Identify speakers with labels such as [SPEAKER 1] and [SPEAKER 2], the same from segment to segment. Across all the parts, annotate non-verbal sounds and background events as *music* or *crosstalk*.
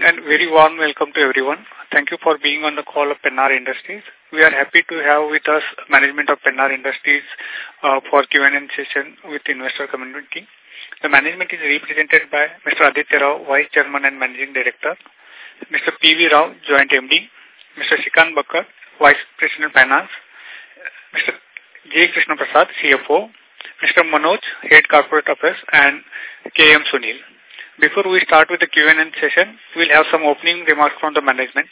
[SPEAKER 1] evening and very warm welcome to everyone. Thank you for being on the call of Pennar Industries. We are happy to have with us management of Pennar Industries uh, for Q&A session with investor community. The management is represented by Mr. Aditya Rao, Vice Chairman and Managing Director, Mr. P.V. Rao, Joint MD, Mr. Shikan Bakkar, Vice President Finance, Mr. J. Krishna Prasad, CFO, Mr. Manoj, Head Corporate Office, and K.M. Sunil. Before we start with the Q&A session, we'll have some opening remarks from the management.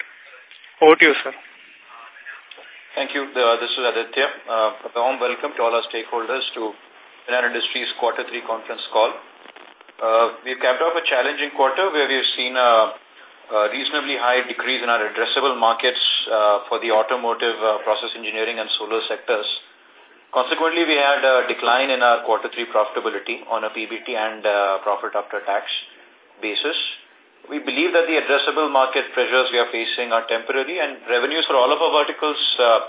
[SPEAKER 1] Over to you, sir.
[SPEAKER 2] Thank you. Uh, this is Aditya. Uh, a warm welcome to all our stakeholders to Pennar Industries Quarter 3 conference call. Uh, we've capped off a challenging quarter where we've seen a, a reasonably high decrease in our addressable markets uh, for the automotive, uh, process engineering and solar sectors. Consequently, we had a decline in our quarter three profitability on a PBT and uh, profit after tax basis. We believe that the addressable market pressures we are facing are temporary and revenues for all of our verticals uh,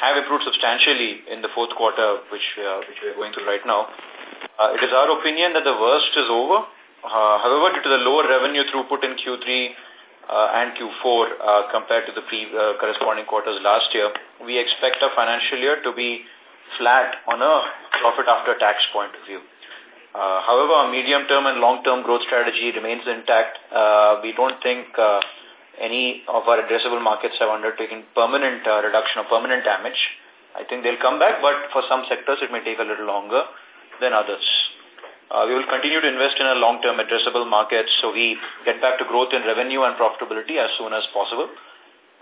[SPEAKER 2] have improved substantially in the fourth quarter, which, uh, which we are going through right now. Uh, it is our opinion that the worst is over. Uh, however, due to the lower revenue throughput in Q3 uh, and Q4 uh, compared to the pre corresponding quarters last year, we expect our financial year to be flat on a profit after tax point of view. Uh, however, our medium-term and long-term growth strategy remains intact. Uh, we don't think uh, any of our addressable markets have undertaken permanent uh, reduction or permanent damage. I think they'll come back, but for some sectors it may take a little longer than others. Uh, we will continue to invest in our long-term addressable markets so we get back to growth in revenue and profitability as soon as possible.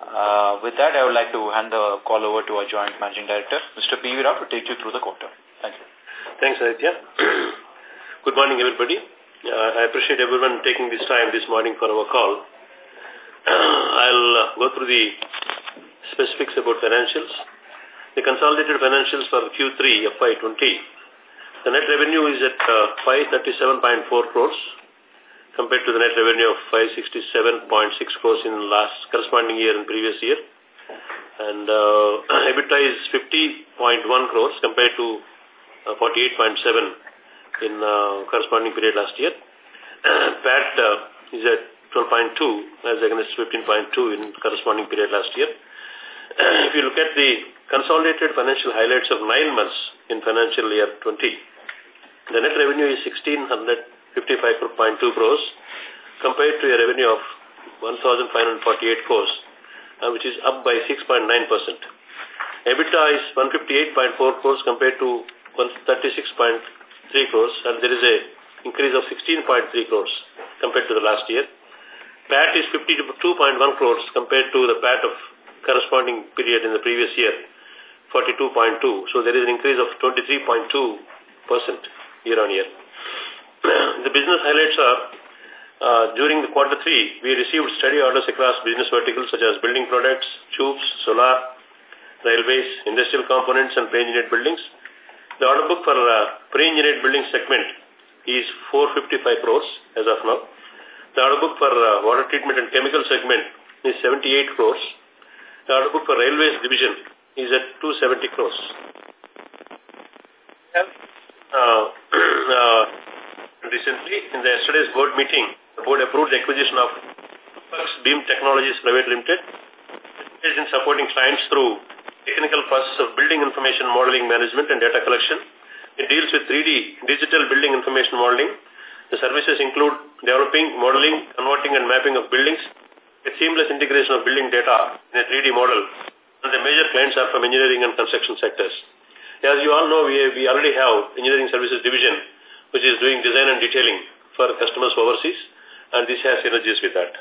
[SPEAKER 2] Uh, with that, I would like to hand the call over
[SPEAKER 3] to our Joint Managing Director, Mr. P.V. Rao, to take you through the quarter. Thank you. Thanks, Aditya. Good morning, everybody. Uh, I appreciate everyone taking this time this morning for our call. *clears throat* I'll uh, go through the specifics about financials. The consolidated financials for Q3 FY20. The net revenue is at uh, 537.4 crores compared to the net revenue of 567.6 crores in last corresponding year and previous year. And uh, *clears throat* EBITDA is 50.1 crores compared to uh, 48.7 in uh, corresponding period last year. PAT *clears throat* uh, is at 12.2 as against 15.2 in corresponding period last year. *clears throat* if you look at the consolidated financial highlights of nine months in financial year 20, the net revenue is 1655.2 crores compared to a revenue of 1548 crores, uh, which is up by 6.9%. EBITDA is 158.4 crores compared to 136.3 Three crores, and there is a increase of 16.3 crores compared to the last year. PAT is 52.1 crores compared to the PAT of corresponding period in the previous year, 42.2. So there is an increase of 23.2% year-on-year. *clears throat* the business highlights are, uh, during the quarter three, we received steady orders across business verticals such as building products, tubes, solar, railways, industrial components, and painted buildings. The order book for uh, pre-engineered building segment is 455 crores as of now. The order book for uh, water treatment and chemical segment is 78 crores. The order book for railways division is at 270 crores. Uh, *clears throat* uh, recently, in the yesterday's board meeting, the board approved the acquisition of Beam Technologies Private Limited in supporting clients through technical process of building information modeling management and data collection. It deals with 3D, digital building information modeling. The services include developing, modeling, converting and mapping of buildings, A seamless integration of building data in a 3D model. And the major clients are from engineering and construction sectors. As you all know, we, we already have engineering services division, which is doing design and detailing for customers overseas, and this has synergies with that.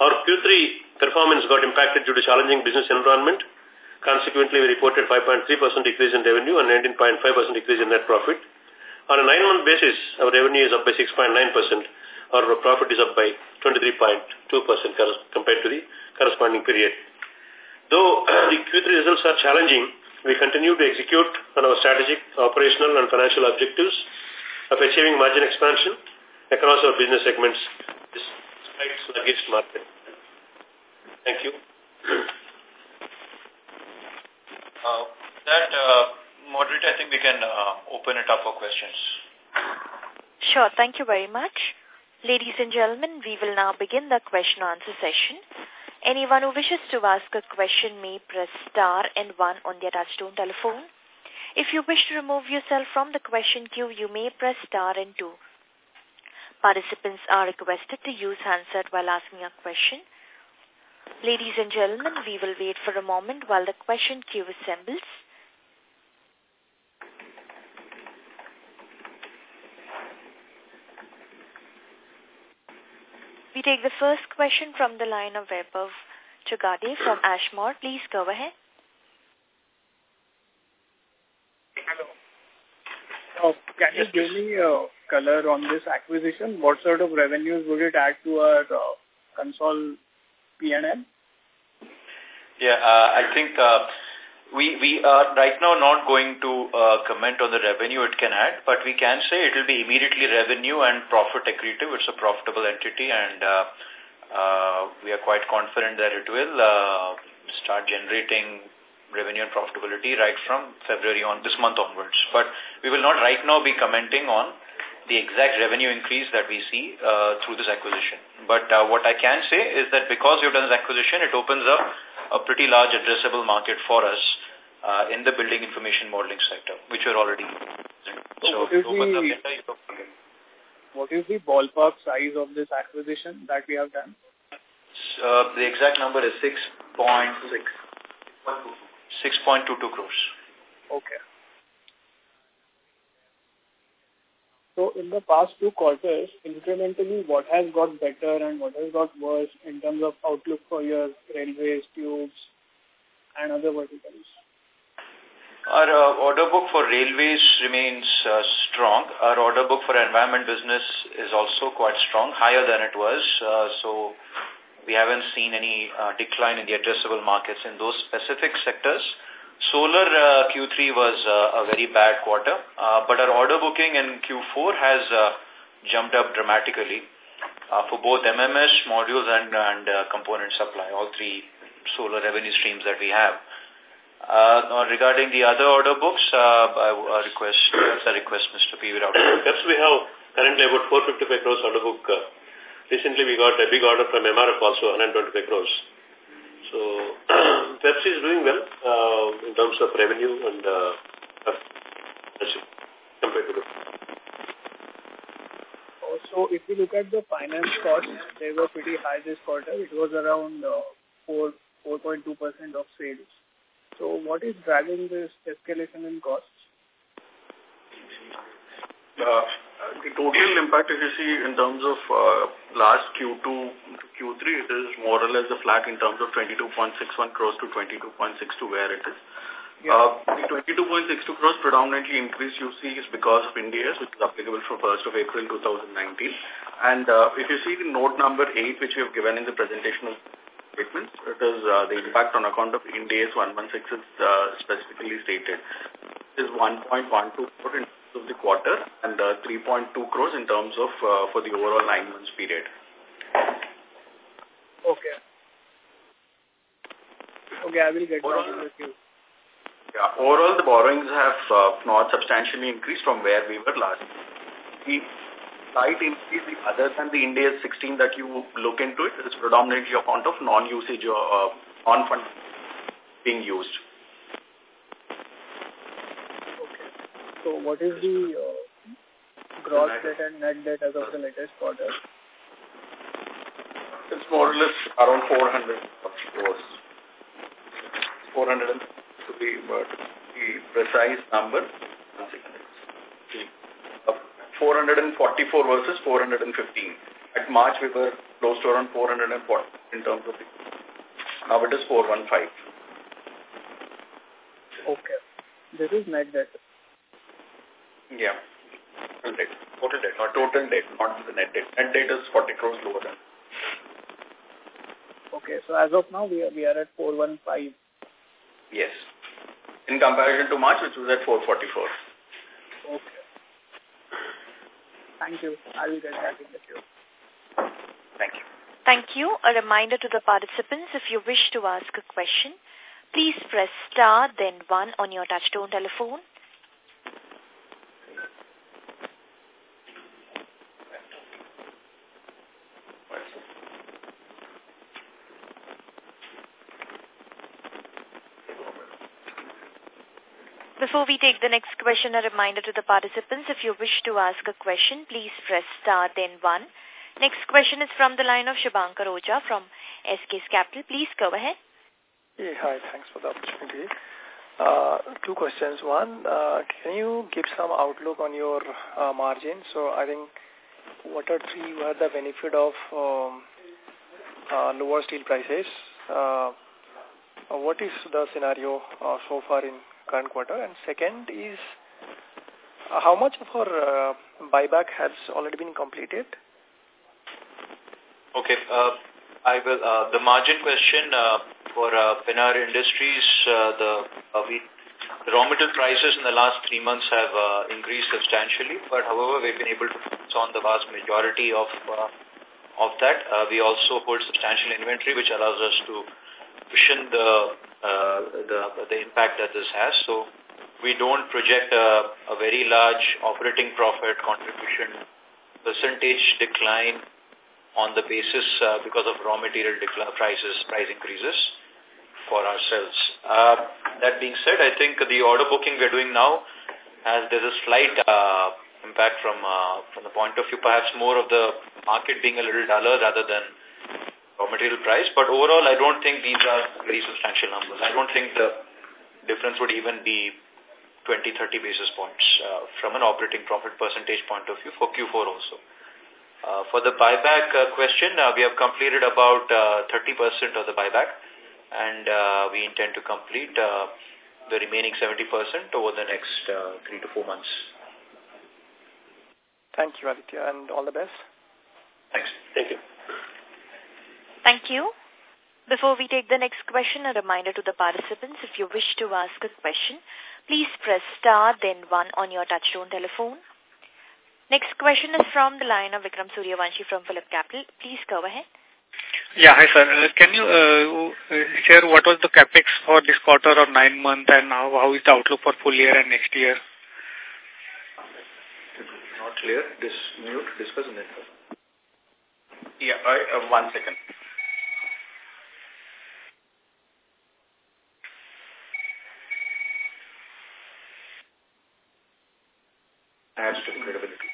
[SPEAKER 3] Our Q3 performance got impacted due to challenging business environment Consequently, we reported 5.3% decrease in revenue and 19.5% decrease in net profit. On a nine-month basis, our revenue is up by 6.9%. Our profit is up by 23.2% compared to the corresponding period. Though *clears throat* the Q3 results are challenging, we continue to execute on our strategic, operational and financial objectives of achieving margin expansion across our business segments despite sluggish market. Thank you. *clears throat*
[SPEAKER 2] Uh, that, uh, moderator, I think we can uh, open it up for questions.
[SPEAKER 4] Sure. Thank you very much. Ladies and gentlemen, we will now begin the question answer session. Anyone who wishes to ask a question may press star and one on their touchstone telephone. If you wish to remove yourself from the question queue, you may press star and two. Participants are requested to use handset while asking a question. Ladies and gentlemen, we will wait for a moment while the question queue assembles. We take the first question from the line of Vaibhav Chugade from Ashmore. Please go ahead.
[SPEAKER 1] Hello. Uh, can you give me uh, color on this acquisition? What sort of revenues would it add to our uh, console yeah,
[SPEAKER 3] uh, I think uh,
[SPEAKER 2] we we are right now not going to uh, comment on the revenue it can add, but we can say it will be immediately revenue and profit accretive. It's a profitable entity, and uh, uh, we are quite confident that it will uh, start generating revenue and profitability right from February on, this month onwards. But we will not right now be commenting on the exact revenue increase that we see uh, through this acquisition. But uh, what I can say is that because we've done this acquisition, it opens up a pretty large addressable market for us uh, in the building information modeling sector, which we're already in. So, so what, is the,
[SPEAKER 1] what is the ballpark size of this acquisition that we have
[SPEAKER 2] done? So, the exact number is 6.22 crores. Okay.
[SPEAKER 1] So in the past two quarters, incrementally, what has got better and what has got worse in terms of outlook for your railways, tubes, and other
[SPEAKER 2] verticals? Our uh, order book for railways remains uh, strong. Our order book for environment business is also quite strong, higher than it was. Uh, so we haven't seen any uh, decline in the addressable markets in those specific sectors. Solar uh, Q3 was uh, a very bad quarter, uh, but our order booking in Q4 has uh, jumped up dramatically uh, for both MMS, modules, and, and uh, component supply, all three solar revenue streams that we have.
[SPEAKER 3] regarding the other order books, I request, I request Mr. P. Virao. yes, we have currently about 455 crores order book. recently we got a big order from MRF also, 125 crores. So *clears throat* PEBs is doing well uh, in terms of revenue and uh, compared to the
[SPEAKER 1] so if you look at the finance costs, they were pretty high this quarter. It was around uh, 4 4.2% of sales. So what is driving this escalation in costs?
[SPEAKER 5] Uh, the total impact, if you see in terms of uh, last Q2 to
[SPEAKER 3] Q3, it is more or less a flat in terms of 22.61 crores to 22.62 where it is. Yeah. Uh, the 22.62 crores predominantly increase you see is because of Ind AS,
[SPEAKER 5] which is applicable from 1st of April 2019. And uh, if you see the note number 8, which we have given in the presentation of statements, it is uh, the impact on account of Ind AS 116 is uh, specifically stated. It is 1.12 crores of the quarter and uh, 3.2 crores in terms of uh, for the overall nine months period.
[SPEAKER 1] Okay. Okay, I will get overall,
[SPEAKER 2] back with you. Yeah, overall the borrowings have uh, not substantially increased from where we were last. The slight increase other than the Ind AS 16 that you look into it is predominantly a account of non-usage or uh, non-fund being used.
[SPEAKER 1] So what is the uh, gross debt and net debt as of the latest quarter?
[SPEAKER 2] It's more or less around 400 crores. 400 to be, but the precise number, 444 versus 415. At March, we were close to around 440 in terms of it. Now it is 415.
[SPEAKER 5] Okay.
[SPEAKER 1] This is net debt.
[SPEAKER 5] Yeah. Total debt. Total debt. Not total debt, not the net debt. Net debt is 40 crores lower than.
[SPEAKER 1] Okay, so as of now, we are, we are at 415.
[SPEAKER 5] Yes.
[SPEAKER 6] In comparison to March, which was at 444.
[SPEAKER 1] Okay.
[SPEAKER 4] Thank
[SPEAKER 6] you. I will get back in the queue. Thank you.
[SPEAKER 4] Thank you. A reminder to the participants, if you wish to ask a question, please press star then one on your touchtone telephone. Before we take the next question, a reminder to the participants, if you wish to ask a question, please press star then one. Next question is from the line of Shubhankar Oja from SKS Capital. Please go ahead. hi, thanks for the opportunity.
[SPEAKER 1] Uh, two questions. One, uh, can you give some outlook on your uh, margin? So I think are three you had the benefit of um, uh, lower steel prices. Uh, what is the scenario uh, so far in current quarter? And second is, how much of our uh, buyback has already been completed?
[SPEAKER 2] Okay. Uh, I will. Uh, the margin question uh, for uh, Industries, uh, the, uh, we, the raw material prices in the last three months have uh, increased substantially, but however, we've been able to focus on the vast majority of uh, of that. Uh, we also hold substantial inventory, which allows us to cushion the, uh, the, the impact that this has. So we don't project a, a very large operating profit contribution percentage decline on the basis uh, because of raw material prices, price increases for ourselves. Uh, that being said, I think the order booking we're doing now has there's a slight uh, impact from uh, from the point of view perhaps more of the market being a little duller rather than raw material price. But overall, I don't think these are very substantial numbers. I don't think the difference would even be 20, 30 basis points uh, from an operating profit percentage point of view for Q4 also. Uh, for the buyback uh, question, uh, we have completed about 30% uh, of the buyback and uh, we intend to complete the remaining 70% over the next three to four months.
[SPEAKER 1] Thank you, Aditya, and all the best.
[SPEAKER 2] Thanks. Thank you.
[SPEAKER 4] Thank you. Before we take the next question, a reminder to the participants, if you wish to ask a question, please press star then one on your touchtone telephone. Next question is from the line of Vikram Suryavanshi from PhillipCapital. Please go ahead.
[SPEAKER 1] Yeah, hi sir. Can you uh, uh, share what was the capex for this quarter or nine month and how, how is the outlook for full year and next year?
[SPEAKER 2] Not clear. This mute discussion.
[SPEAKER 7] Yeah, I, uh, one second.
[SPEAKER 5] adds to the
[SPEAKER 3] credibility.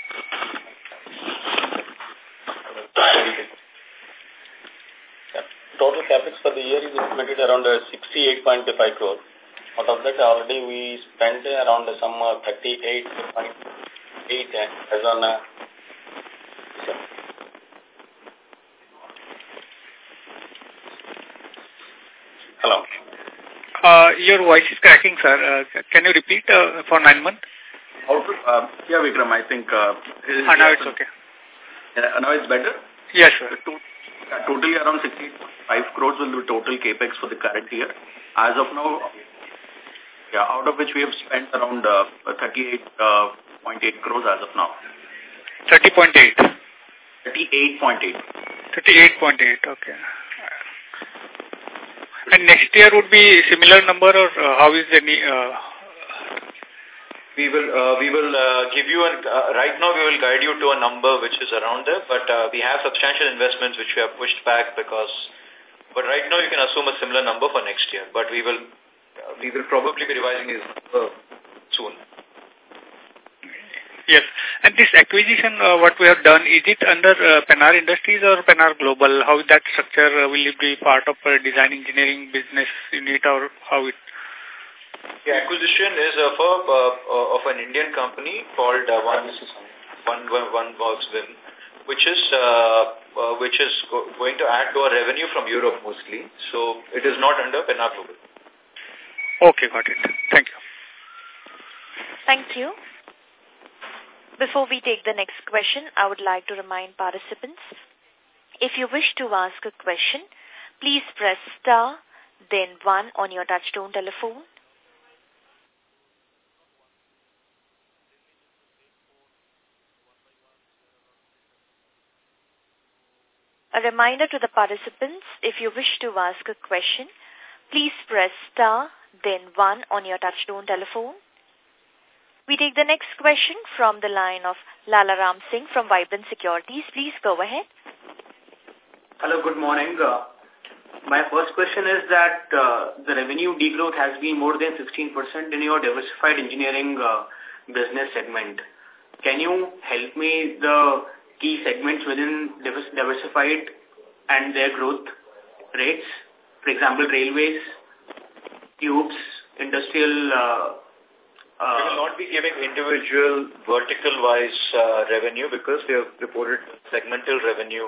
[SPEAKER 3] Total capex for the year is estimated around uh, 68.5 crore. Out of that, already we spent around some uh, 38.8 uh, as on
[SPEAKER 1] Hello. Uh, your voice is cracking, sir. Uh, can you repeat uh, for nine months? Uh, yeah, Vikram, I think...
[SPEAKER 2] Uh, ah, now it's okay. Uh, now it's better? Yes, sir. To, uh, totally around 65 crores will be total capex for the current year. As of now, yeah, out of which we have spent around uh, 38.8 uh, crores
[SPEAKER 1] as of now. 30.8? 38.8. 38.8, okay. And next year would be similar number or uh, how is the... Uh,
[SPEAKER 2] we will uh, we will uh, give you and uh, right now we will guide you to a number which is around there but uh, we have substantial investments which we have pushed back because but right now you can assume a similar number for next year but we will uh, we will probably be revising this soon
[SPEAKER 1] yes and this acquisition uh, what we have done is it under uh, Pennar Industries or penar global how that structure uh, will it be part of uh, design engineering business unit or how it
[SPEAKER 2] the acquisition is of, a, uh, of an Indian company called uh, One, One, One, One which is, uh, uh, which is go going to add to our revenue from Europe mostly. So it is not under Pennar
[SPEAKER 1] Okay, got it. Thank you.
[SPEAKER 4] Thank you. Before we take the next question, I would like to remind participants, if you wish to ask a question, please press star, then one on your touchtone telephone A reminder to the participants, if you wish to ask a question, please press star, then one on your touchtone telephone. We take the next question from the line of Lala Ram Singh from Vibrant Securities. Please go ahead.
[SPEAKER 7] Hello, good
[SPEAKER 6] morning. Uh, my first question is that uh, the revenue degrowth has been more than 16% in your diversified engineering uh, business segment. Can you help me the key segments within diversified and their growth rates. For example, railways, tubes,
[SPEAKER 2] industrial... Uh, uh, we will not be giving individual vertical-wise uh, revenue because we have reported segmental revenue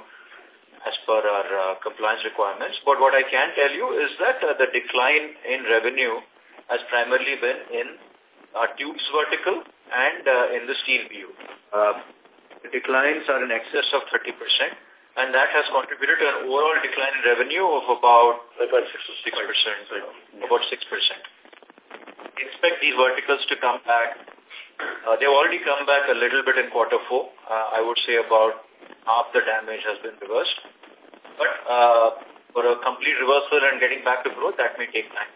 [SPEAKER 2] as per our uh, compliance requirements. But what I can tell you is that uh, the decline in revenue has primarily been in our tubes vertical and uh, in the steel view. Uh, declines are in excess of 30%, and that has contributed to an overall decline in revenue of about 6%. About 6%. expect these verticals to come back. Uh, they've already come back a little bit in quarter four. Uh, I would say about half the damage has been reversed. But uh, for a complete reversal and getting back to growth, that may take time.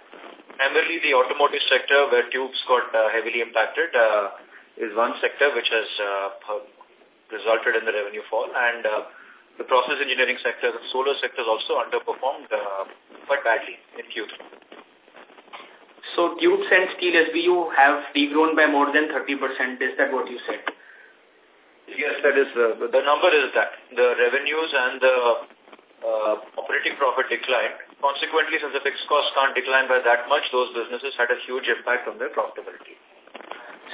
[SPEAKER 2] Primarily the automotive sector where tubes got uh, heavily impacted uh, is one sector which has uh, resulted in the revenue fall. And uh, the process engineering sector, the solar sector also underperformed uh, quite badly in Q3.
[SPEAKER 6] So tubes and steel SBU have degrown by more than 30%. Is that what you said?
[SPEAKER 2] Yes, that is uh, the number is that. The revenues and the uh, operating profit declined. Consequently, since the fixed costs can't decline by that much, those businesses had a huge impact on their profitability.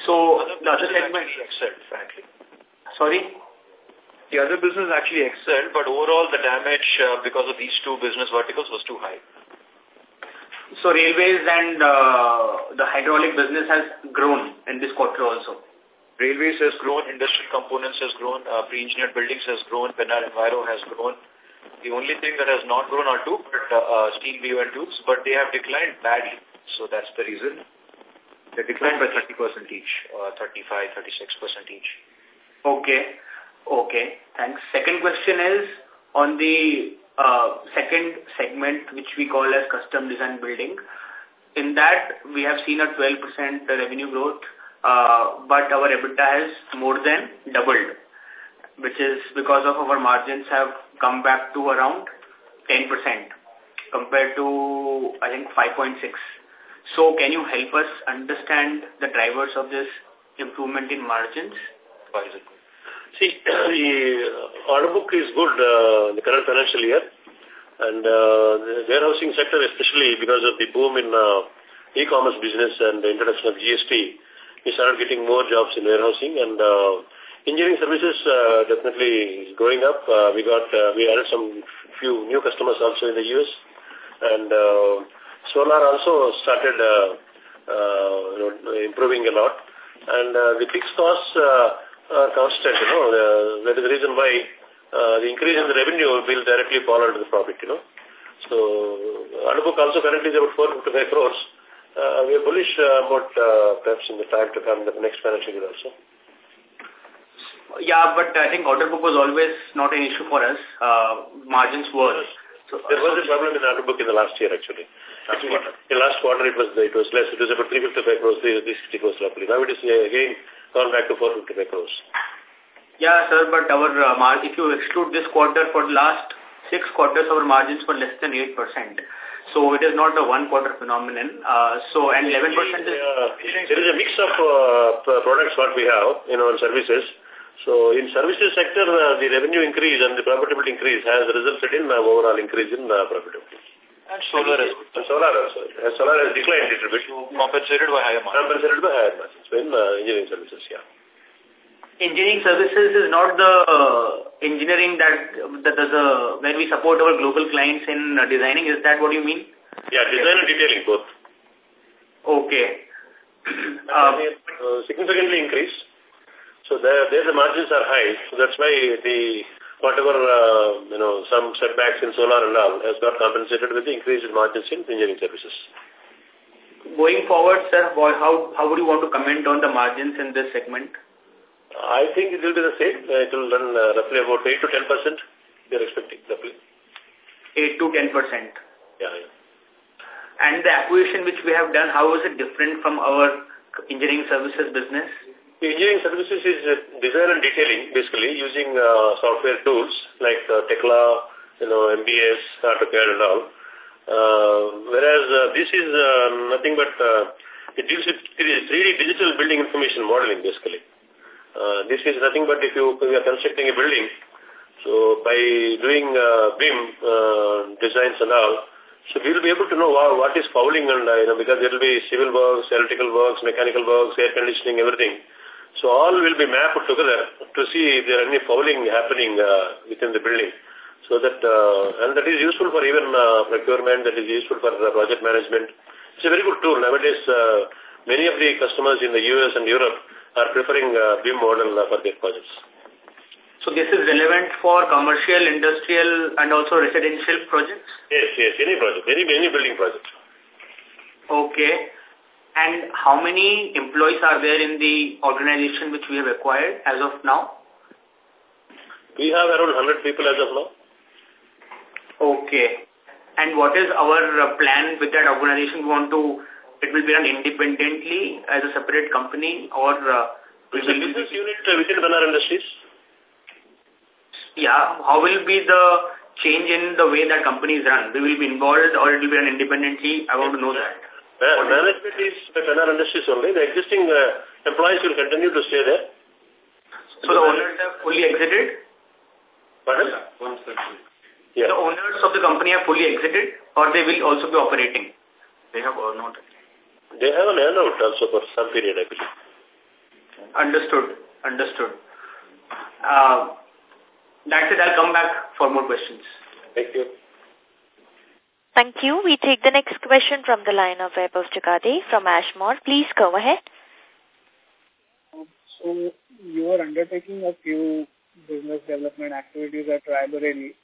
[SPEAKER 2] So, the other segment Excel, frankly. Sorry? The other business actually excelled, but overall the damage uh, because of these two business verticals was too high. So railways and
[SPEAKER 6] uh,
[SPEAKER 2] the hydraulic business has grown in this quarter also. Railways has grown, industrial components has grown, uh, pre-engineered buildings has grown, Pennar Enviro has grown. The only thing that has not grown are two, but uh, uh steel BU and tubes, but they have declined badly. So that's the reason. They
[SPEAKER 7] declined by 30%
[SPEAKER 2] each, or uh, 35, 36% each.
[SPEAKER 6] Okay. Okay. Thanks. Second question is on the uh, second segment, which we call as custom design building. In that, we have seen a 12% revenue growth, uh, but our EBITDA has more than doubled, which is because of our margins have come back to around 10% compared to, I think, 5.6. So can you help us understand the drivers of this improvement in margins?
[SPEAKER 3] Why is it good? See, *clears throat* the uh, order book is good uh, the current financial year. And uh, the warehousing sector, especially because of the boom in uh, e-commerce business and the introduction of GST, we started getting more jobs in warehousing. And uh, engineering services uh, definitely is growing up. Uh, we got uh, we added some few new customers also in the U.S. And uh, solar also started uh, uh, improving a lot. And uh, the fixed costs... Uh, uh, constant, you know. The, that is the reason why uh, the increase in the revenue will directly fall under the profit, you know. So, order book also currently is about 455 crores. Uh, we are bullish uh, about uh, perhaps in the time to come, the next financial year also. Yeah, but I think order book was always not an issue for us. Uh, margins were. So, uh, there was a problem in order book in the last year, actually. Last in last quarter, it was it was less. It was about 355 crores, 360 crores roughly. Now it is, uh, again, gone back to 455 crores.
[SPEAKER 6] Yeah, sir, but our uh, if you exclude this quarter for the last six quarters, our margins were less than 8%. So it is not a one-quarter phenomenon. Uh, so, and 11%
[SPEAKER 3] uh, is... Uh, there is a mix of uh, products what we have in our services. So in services sector, uh, the revenue increase and the profitability increase has resulted in uh, overall increase in uh, profitability. And solar as Solar also. Solar has declined a little bit. compensated by higher margins. Compensated by higher margins in uh, engineering services, yeah. Engineering
[SPEAKER 6] services is not the uh, engineering that, that does, uh, where we support our global clients in uh, designing. Is that what you mean?
[SPEAKER 3] Yeah, design and detailing both. Okay. uh, uh, uh significantly increased. So there, there the margins are high. So that's why the whatever, uh, you know, some setbacks in solar and all has got compensated with the increased margins in engineering services. Going forward, sir, how, how would you want to comment on the margins in this segment? I think it will be the same. It will run uh, roughly about 8 to 10 percent. We are expecting roughly. 8 to 10 percent. Yeah, yeah. And the acquisition which we have done, how is it different from our engineering services business? Engineering services is uh, design and detailing, basically, using uh, software tools like uh, Tekla, you know, MBS, AutoCAD and all. Uh, whereas uh, this is uh, nothing but uh, it deals with 3D digital building information modeling, basically. Uh, this is nothing but if you, you are constructing a building, so by doing uh, BIM uh, designs and all, so we will be able to know what, what is fouling and, uh, you know, because there will be civil works, electrical works, mechanical works, air conditioning, everything. So all will be mapped together to see if there are any fouling happening uh, within the building. So that, uh, and that is useful for even uh, procurement, that is useful for uh, project management. It's a very good tool. Nowadays, uh, many of the customers in the US and Europe are preferring uh, BIM model uh, for their projects. So this is relevant for commercial, industrial and also residential
[SPEAKER 6] projects? Yes, yes, any project, any, any building project. Okay. And how many employees are there in the organization which we have acquired as of now? We have around 100 people as of now. Okay. And what is our plan with that organization? We want to, it will be run independently as a separate company or... Uh, it's a business unit uh, within Pennar Industries. Yeah. How will be the change in the way that company is run? We will be involved or it will be run independently? I want to know that. Uh,
[SPEAKER 3] management is the Pennar Industries only. The existing uh, employees will continue to stay there. So, so the owners have fully exited? Pardon? Yeah. The owners of
[SPEAKER 6] the company have fully exited or they will also be operating?
[SPEAKER 3] They have or uh, not? They have an earnout also for some period, I believe.
[SPEAKER 6] Understood. Understood. Uh, that's it. I'll come back for more questions. Thank you.
[SPEAKER 4] Thank you. We take the next question from the line of Vaibhav Chikade from Ashmore. Please go ahead.
[SPEAKER 1] So you are undertaking a few business development activities at Rae Bareli.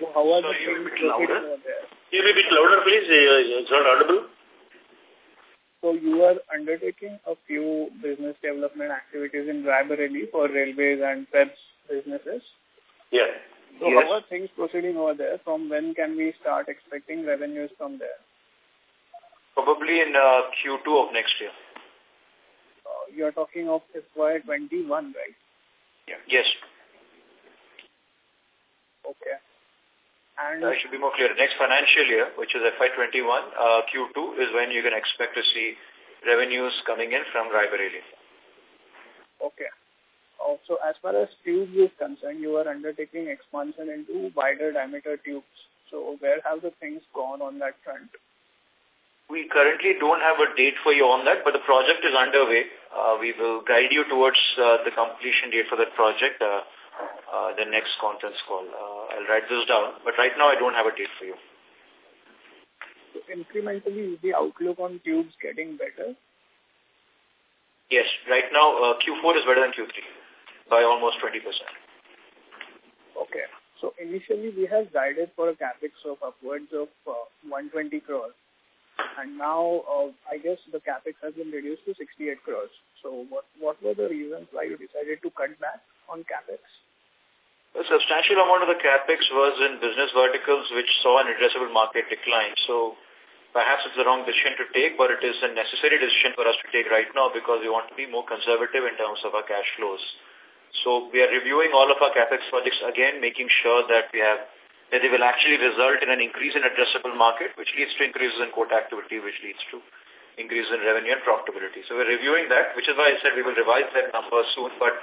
[SPEAKER 1] So how are Sorry, the things louder. over
[SPEAKER 3] there? You may be louder, please. Uh, it's not audible.
[SPEAKER 1] So you are undertaking a few business development activities in Rae Bareli for railways and PEBs businesses. Yeah. So yes. how are things proceeding over there? From when can we start expecting revenues from there?
[SPEAKER 2] Probably in uh, Q2 of next year.
[SPEAKER 1] Uh, you are talking of FY21, right?
[SPEAKER 2] Yeah. Yes. Okay. And I should be more clear. Next financial year, which is FY21, uh, Q2 is when you can expect to see revenues coming in from Rae Bareli.
[SPEAKER 1] Okay. So as far as tubes is concerned, you are undertaking expansion into wider diameter tubes. So where have the things gone on that front?
[SPEAKER 2] We currently don't have a date for you on that, but the project is underway. Uh, we will guide you towards uh, the completion date for that project, uh, uh, the next conference call. Uh, I'll write this down, but right now I don't have a date for you.
[SPEAKER 1] So incrementally, is the outlook on tubes getting better?
[SPEAKER 2] Yes, right now uh, Q4 is better than Q3 by almost 20%. Okay.
[SPEAKER 1] So initially we have guided for a capex of upwards of uh, 120 crores. And now uh, I guess the capex has been reduced to 68 crores. So what, what were the reasons why you decided to cut back on capex?
[SPEAKER 2] A substantial amount of the capex was in business verticals which saw an addressable market decline. So perhaps it's the wrong decision to take, but it is a necessary decision for us to take right now because we want to be more conservative in terms of our cash flows. So we are reviewing all of our CapEx projects again, making sure that we have that they will actually result in an increase in addressable market, which leads to increases in quota activity, which leads to increase in revenue and profitability. So we're reviewing that, which is why I said we will revise that number soon. But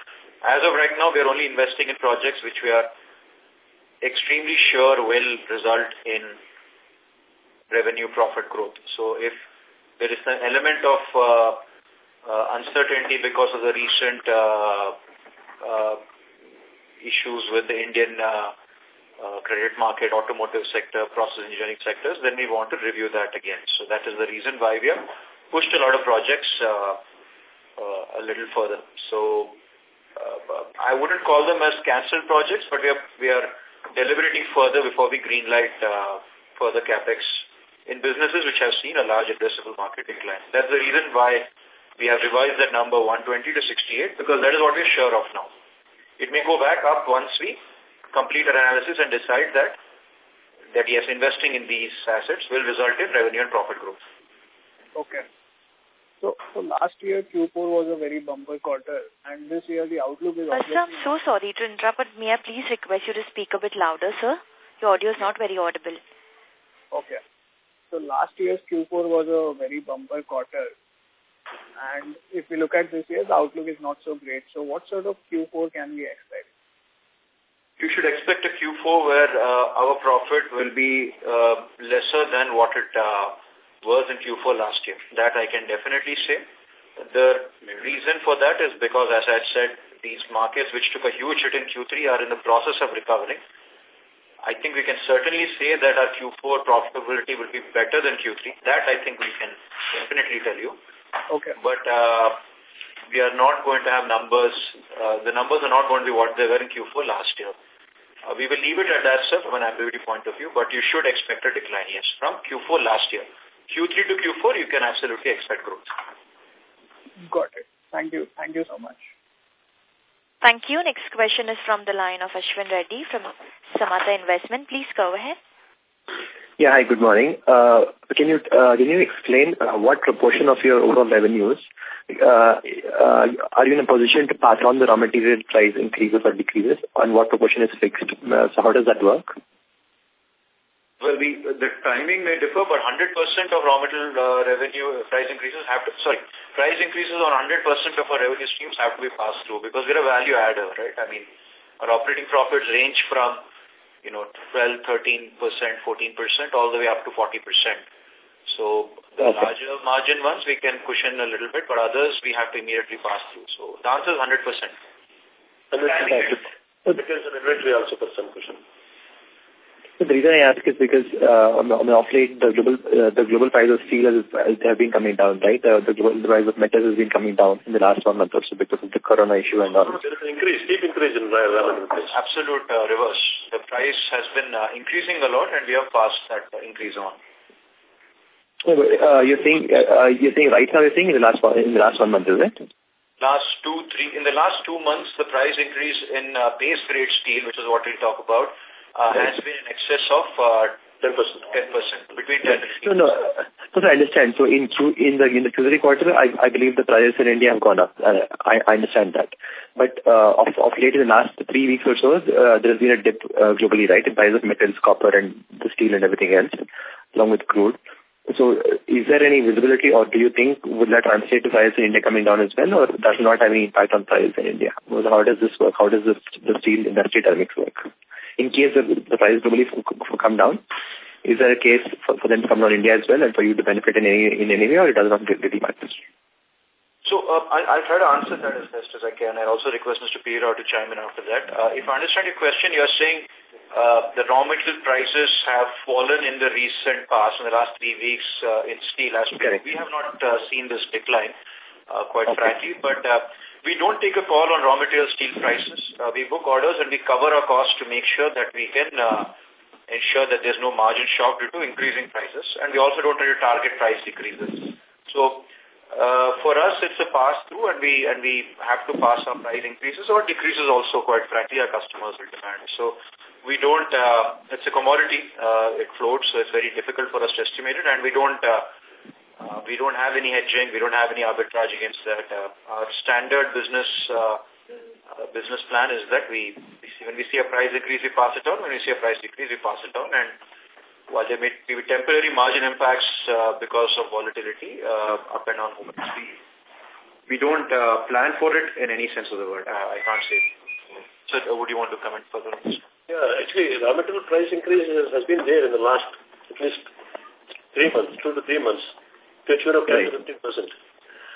[SPEAKER 2] as of right now, we're only investing in projects which we are extremely sure will result in revenue profit growth. So if there is an element of uh, uh, uncertainty because of the recent uh, uh, issues with the Indian uh, uh, credit market, automotive sector, process engineering sectors, then we want to review that again. So that is the reason why we have pushed a lot of projects uh, uh, a little further. So uh, I wouldn't call them as cancelled projects, but we are, we are deliberating further before we greenlight uh, further capex in businesses which have seen a large addressable market decline. That's the reason why we have revised that number 120 to 68 because that is what we're sure of now. It may go back up once we complete our analysis and decide that that yes, investing in these assets will result in revenue and profit growth. Okay.
[SPEAKER 1] So, so last year Q4 was a very bumper quarter and this year the outlook is... Sir, I'm so
[SPEAKER 4] sorry to interrupt, but may I please request you to speak a bit louder, sir? Your audio is not very audible.
[SPEAKER 1] Okay. So last year's Q4 was a very bumper quarter and if we look at this year, the outlook is not so great. So what sort of Q4 can we expect?
[SPEAKER 2] You should expect a Q4 where uh, our profit will be uh, lesser than what it uh, was in Q4 last year. That I can definitely say. The reason for that is because, as I said, these markets which took a huge hit in Q3 are in the process of recovering. I think we can certainly say that our Q4 profitability will be better than Q3. That I think we can definitely tell you. Okay. But uh, we are not going to have numbers. Uh, the numbers are not going to be what they were in Q4 last year. Uh, we will leave it at that, sir, from an ambiguity point of view, but you should expect a decline, yes, from Q4 last year. Q3 to Q4, you can absolutely expect growth.
[SPEAKER 1] Got it. Thank you. Thank you so much.
[SPEAKER 4] Thank you. Next question is from the line of Ashwin Reddy from Samatha Investment. Please go ahead.
[SPEAKER 7] Yeah, hi, good morning. Uh, can you uh, can you explain uh, what proportion of your overall revenues uh, uh, are you in a position to pass on the raw material price increases or decreases, and what proportion is fixed? Uh, so how does that work?
[SPEAKER 2] Well, the, the timing may differ, but 100% of raw material uh, revenue uh, price increases have to, sorry, price increases on 100% of our revenue streams have to be passed through because we're a value adder, right? I mean, our operating profits range from you know, 12, 13%, 14%, all the way up to 40%. So the okay. larger margin ones, we can cushion a little bit, but others we have to immediately pass through. So the answer is 100%.
[SPEAKER 3] And this because inventory also for some cushion.
[SPEAKER 7] So the reason I ask is because uh, on, the, the off late, the global uh, the global price of steel has, has been coming down, right? Uh, the global the price of metals has been coming down in the last one month or so because of the corona issue and all. There
[SPEAKER 3] is an increase, steep increase in price. Absolute uh, reverse. The price has been uh, increasing a lot, and
[SPEAKER 2] we have passed that uh, increase on.
[SPEAKER 7] Yeah, but, uh, you're saying uh, uh, you're saying right now you're saying in the last one in the last one month, is it?
[SPEAKER 2] Last two three in the last two months, the price increase in uh, base grade steel, which is what we talk about, uh, has been in excess of uh,
[SPEAKER 3] 10%. 10%. Between 10
[SPEAKER 7] No, no. So I understand. So in Q, in the in the Q3 quarter, I, I believe the prices in India have gone up. Uh, I, I understand that. But uh, of, of late in the last three weeks or so, uh, there has been a dip uh, globally, right, in prices of metals, copper, and the steel and everything else, along with crude. So uh, is there any visibility or do you think would that translate to prices in India coming down as well or does not have any impact on prices in India? How does this work? How does this, the steel industry dynamics work? in case the, the prices globally come down? Is there a case for, for them to come down India as well and for you to benefit in any, in any way or it does not really matter?
[SPEAKER 2] So uh, I, will try to answer that as best as I can. I also request Mr. P. to chime in after that. Uh, if I understand your question, you're saying uh, the raw material prices have fallen in the recent past, in the last three weeks uh, in steel. As okay. We have not uh, seen this decline, uh, quite okay. frankly, but we don't take a call on raw material steel prices. Uh, we book orders and we cover our costs to make sure that we can uh, ensure that there's no margin shock due to increasing prices. And we also don't try to target price decreases. So uh, for us, it's a pass-through and we and we have to pass on price increases or decreases also, quite frankly, our customers will demand. So we don't, uh, it's a commodity. Uh, it floats, so it's very difficult for us to estimate it. And we don't... Uh, uh, we don't have any hedging. We don't have any arbitrage against that. Uh, our standard business uh, uh business plan is that we, when we see a price increase, we pass it on. When we see a price decrease, we pass it on. And while there may be temporary margin impacts uh, because of volatility uh, up and down we, we don't plan for it in any sense of the word. I can't say. So so, would you want to comment further on this?
[SPEAKER 3] Yeah, actually, the material price increase has been there in the last at least three months, two to three months to a tune of 10 to 15 percent.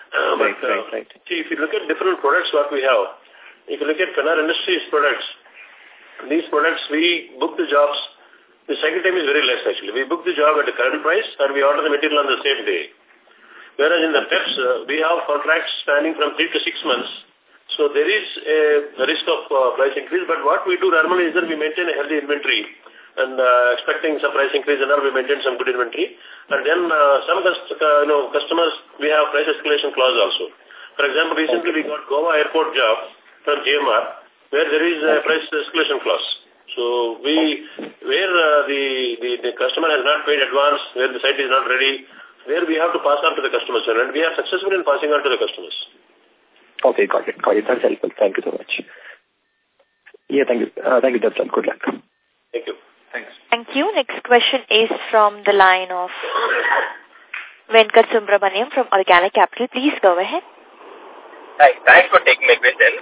[SPEAKER 3] Uh, right, but, uh, right, See, if you look at different products what we have, if you look at Pennar Industries products, these products, we book the jobs, the cycle time is very less actually. We book the job at the current price and we order the material on the same day. Whereas in the PEBs, uh, we have contracts spanning from three to six months. So there is a risk of uh, price increase, but what we do normally is that we maintain a healthy inventory and uh, expecting some price increase and we maintain some good inventory. And then uh, some uh, you know, customers, we have price escalation clause also. For example, recently okay. we got Goa airport job from GMR where there is a price escalation clause. So we, where uh, the, the, the customer has not paid advance, where the site is not ready, where we have to pass on to the customers and we are successful in passing on to the customers.
[SPEAKER 7] Okay, got it. Got it. That's helpful. Thank you so much. Yeah, thank you. Uh, thank you, Dr. Good luck
[SPEAKER 4] you. Next question is from the line of Venkat Subramaniam from Organic Capital. Please go ahead.
[SPEAKER 6] Hi, thanks for taking my question.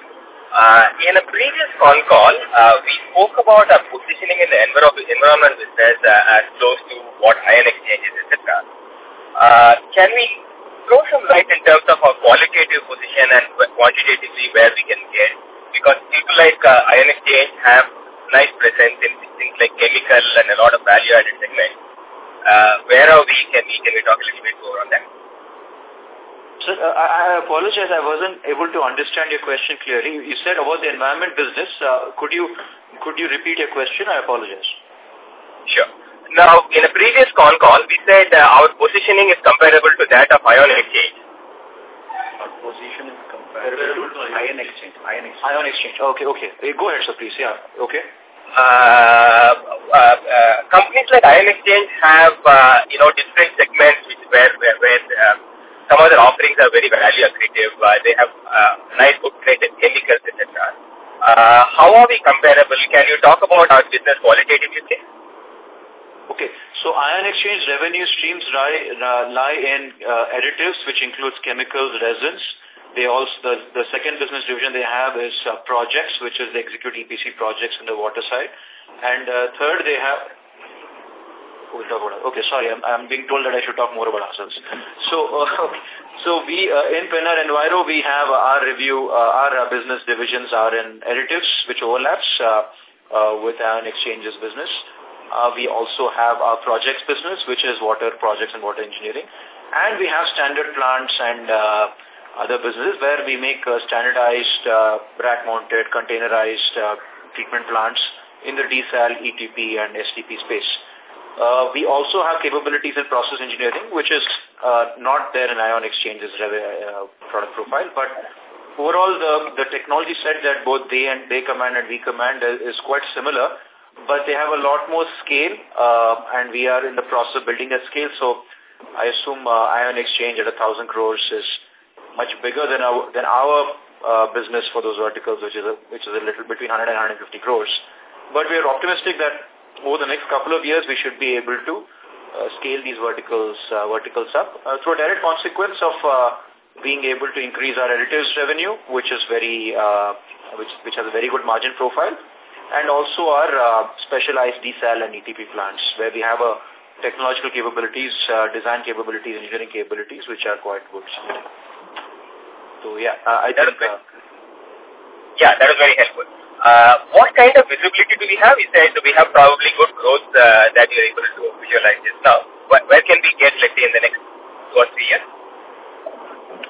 [SPEAKER 6] Uh, in a previous phone call, uh, we spoke about our positioning in the environment business uh,
[SPEAKER 5] as close to what ion exchanges, etc. Uh, can
[SPEAKER 6] we throw some light in terms of our qualitative position and quantitatively where we can get? Because people like uh, ion exchange have nice presence in things like chemical and a lot of value-added
[SPEAKER 2] segments. Uh, where are we? Can we, can we talk a little bit more on that? Sir, uh, I apologize. I wasn't able to understand your question clearly. You said about the environment business. Uh, could you could you repeat your question? I apologize. Sure. Now, in a previous call call, we said uh, our positioning is comparable to that of Ion Exchange.
[SPEAKER 7] Our positioning Ion exchange. Ion exchange. Ion exchange. Okay,
[SPEAKER 2] okay. Go ahead, sir, please. Yeah. Okay. Uh, uh, uh, companies like Ion Exchange have, uh, you know, different segments
[SPEAKER 6] which where, where, where um, some of their offerings are very value accretive. Uh, they have uh, nice book in chemicals, etc. Uh,
[SPEAKER 2] how are we comparable? Can you talk about our business qualitatively, Okay, so ion exchange revenue streams lie, uh, lie in uh, additives, which includes chemicals, resins, they also the, the second business division they have is uh, projects, which is they execute EPC projects in the water side. And uh, third, they have Okay, sorry, I'm, I'm, being told that I should talk more about ourselves. So, uh, *laughs* so we uh, in Pennar Enviro, we have our review, uh, our uh, business divisions are in additives, which overlaps uh, uh, with Ion Exchange's business. we also have our projects business, which is water projects and water engineering. And we have standard plants and other businesses where we make uh, standardized uh, rack-mounted, containerized uh, treatment plants in the desal, ETP, and STP space. Uh, we also have capabilities in process engineering, which is uh, not there in Ion Exchange's uh, product profile, but overall the, the technology set that both they and they command and we command is, is quite similar, but they have a lot more scale, uh, and we are in the process of building a scale, so I assume uh, Ion Exchange at a thousand crores is much bigger than our, than our uh, business for those verticals, which is a, which is a little between 100 and 150 crores. But we are optimistic that over the next couple of years, we should be able to uh, scale these verticals uh, verticals up uh, through a direct consequence of uh, being able to increase our additives revenue, which is very uh, which which has a very good margin profile, and also our uh, specialized desal and ETP plants, where we have a technological capabilities, design capabilities, engineering capabilities, which are quite good. So yeah, uh, I that think. Uh, yeah, that was very helpful. Uh, what kind of visibility do we have? You said we have probably good growth uh, that you're able to visualize just now. Where, where can we get, let's say, in the next two or three years?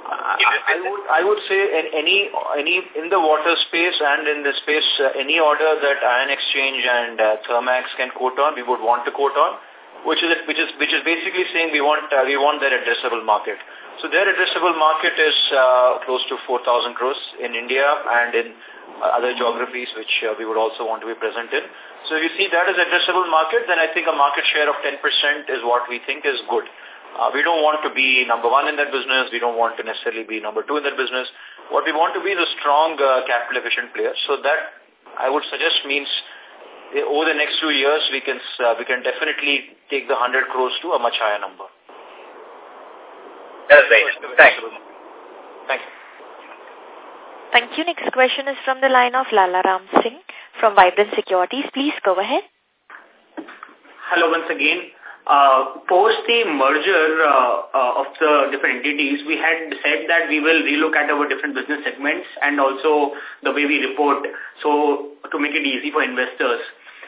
[SPEAKER 2] Uh, I would I would say in any any in the water space and in the space uh, any order that Ion Exchange and uh, Thermax can quote on we would want to quote on which is which is which is basically saying we want uh, we want their addressable market. So their addressable market is uh, close to 4,000 crores in India and in uh, other geographies which uh, we would also want to be present in. So if you see that as addressable market, then I think a market share of 10% is what we think is good. Uh, we don't want to be number one in that business. We don't want to necessarily be number two in that business. What we want to be is a strong uh, capital efficient player. So that, I would suggest, means Eh, over the next few years, we can uh, we can definitely take the 100 crores to a much higher number. That's great. Thanks. Thank you.
[SPEAKER 4] Thank you. Next question is from the line of Lala Ram Singh from Vibrant Securities. Please go ahead.
[SPEAKER 6] Hello once again. Uh, post the merger uh, uh, of the different entities, we had said that we will relook at our different business segments and also the way we report so to make it easy for investors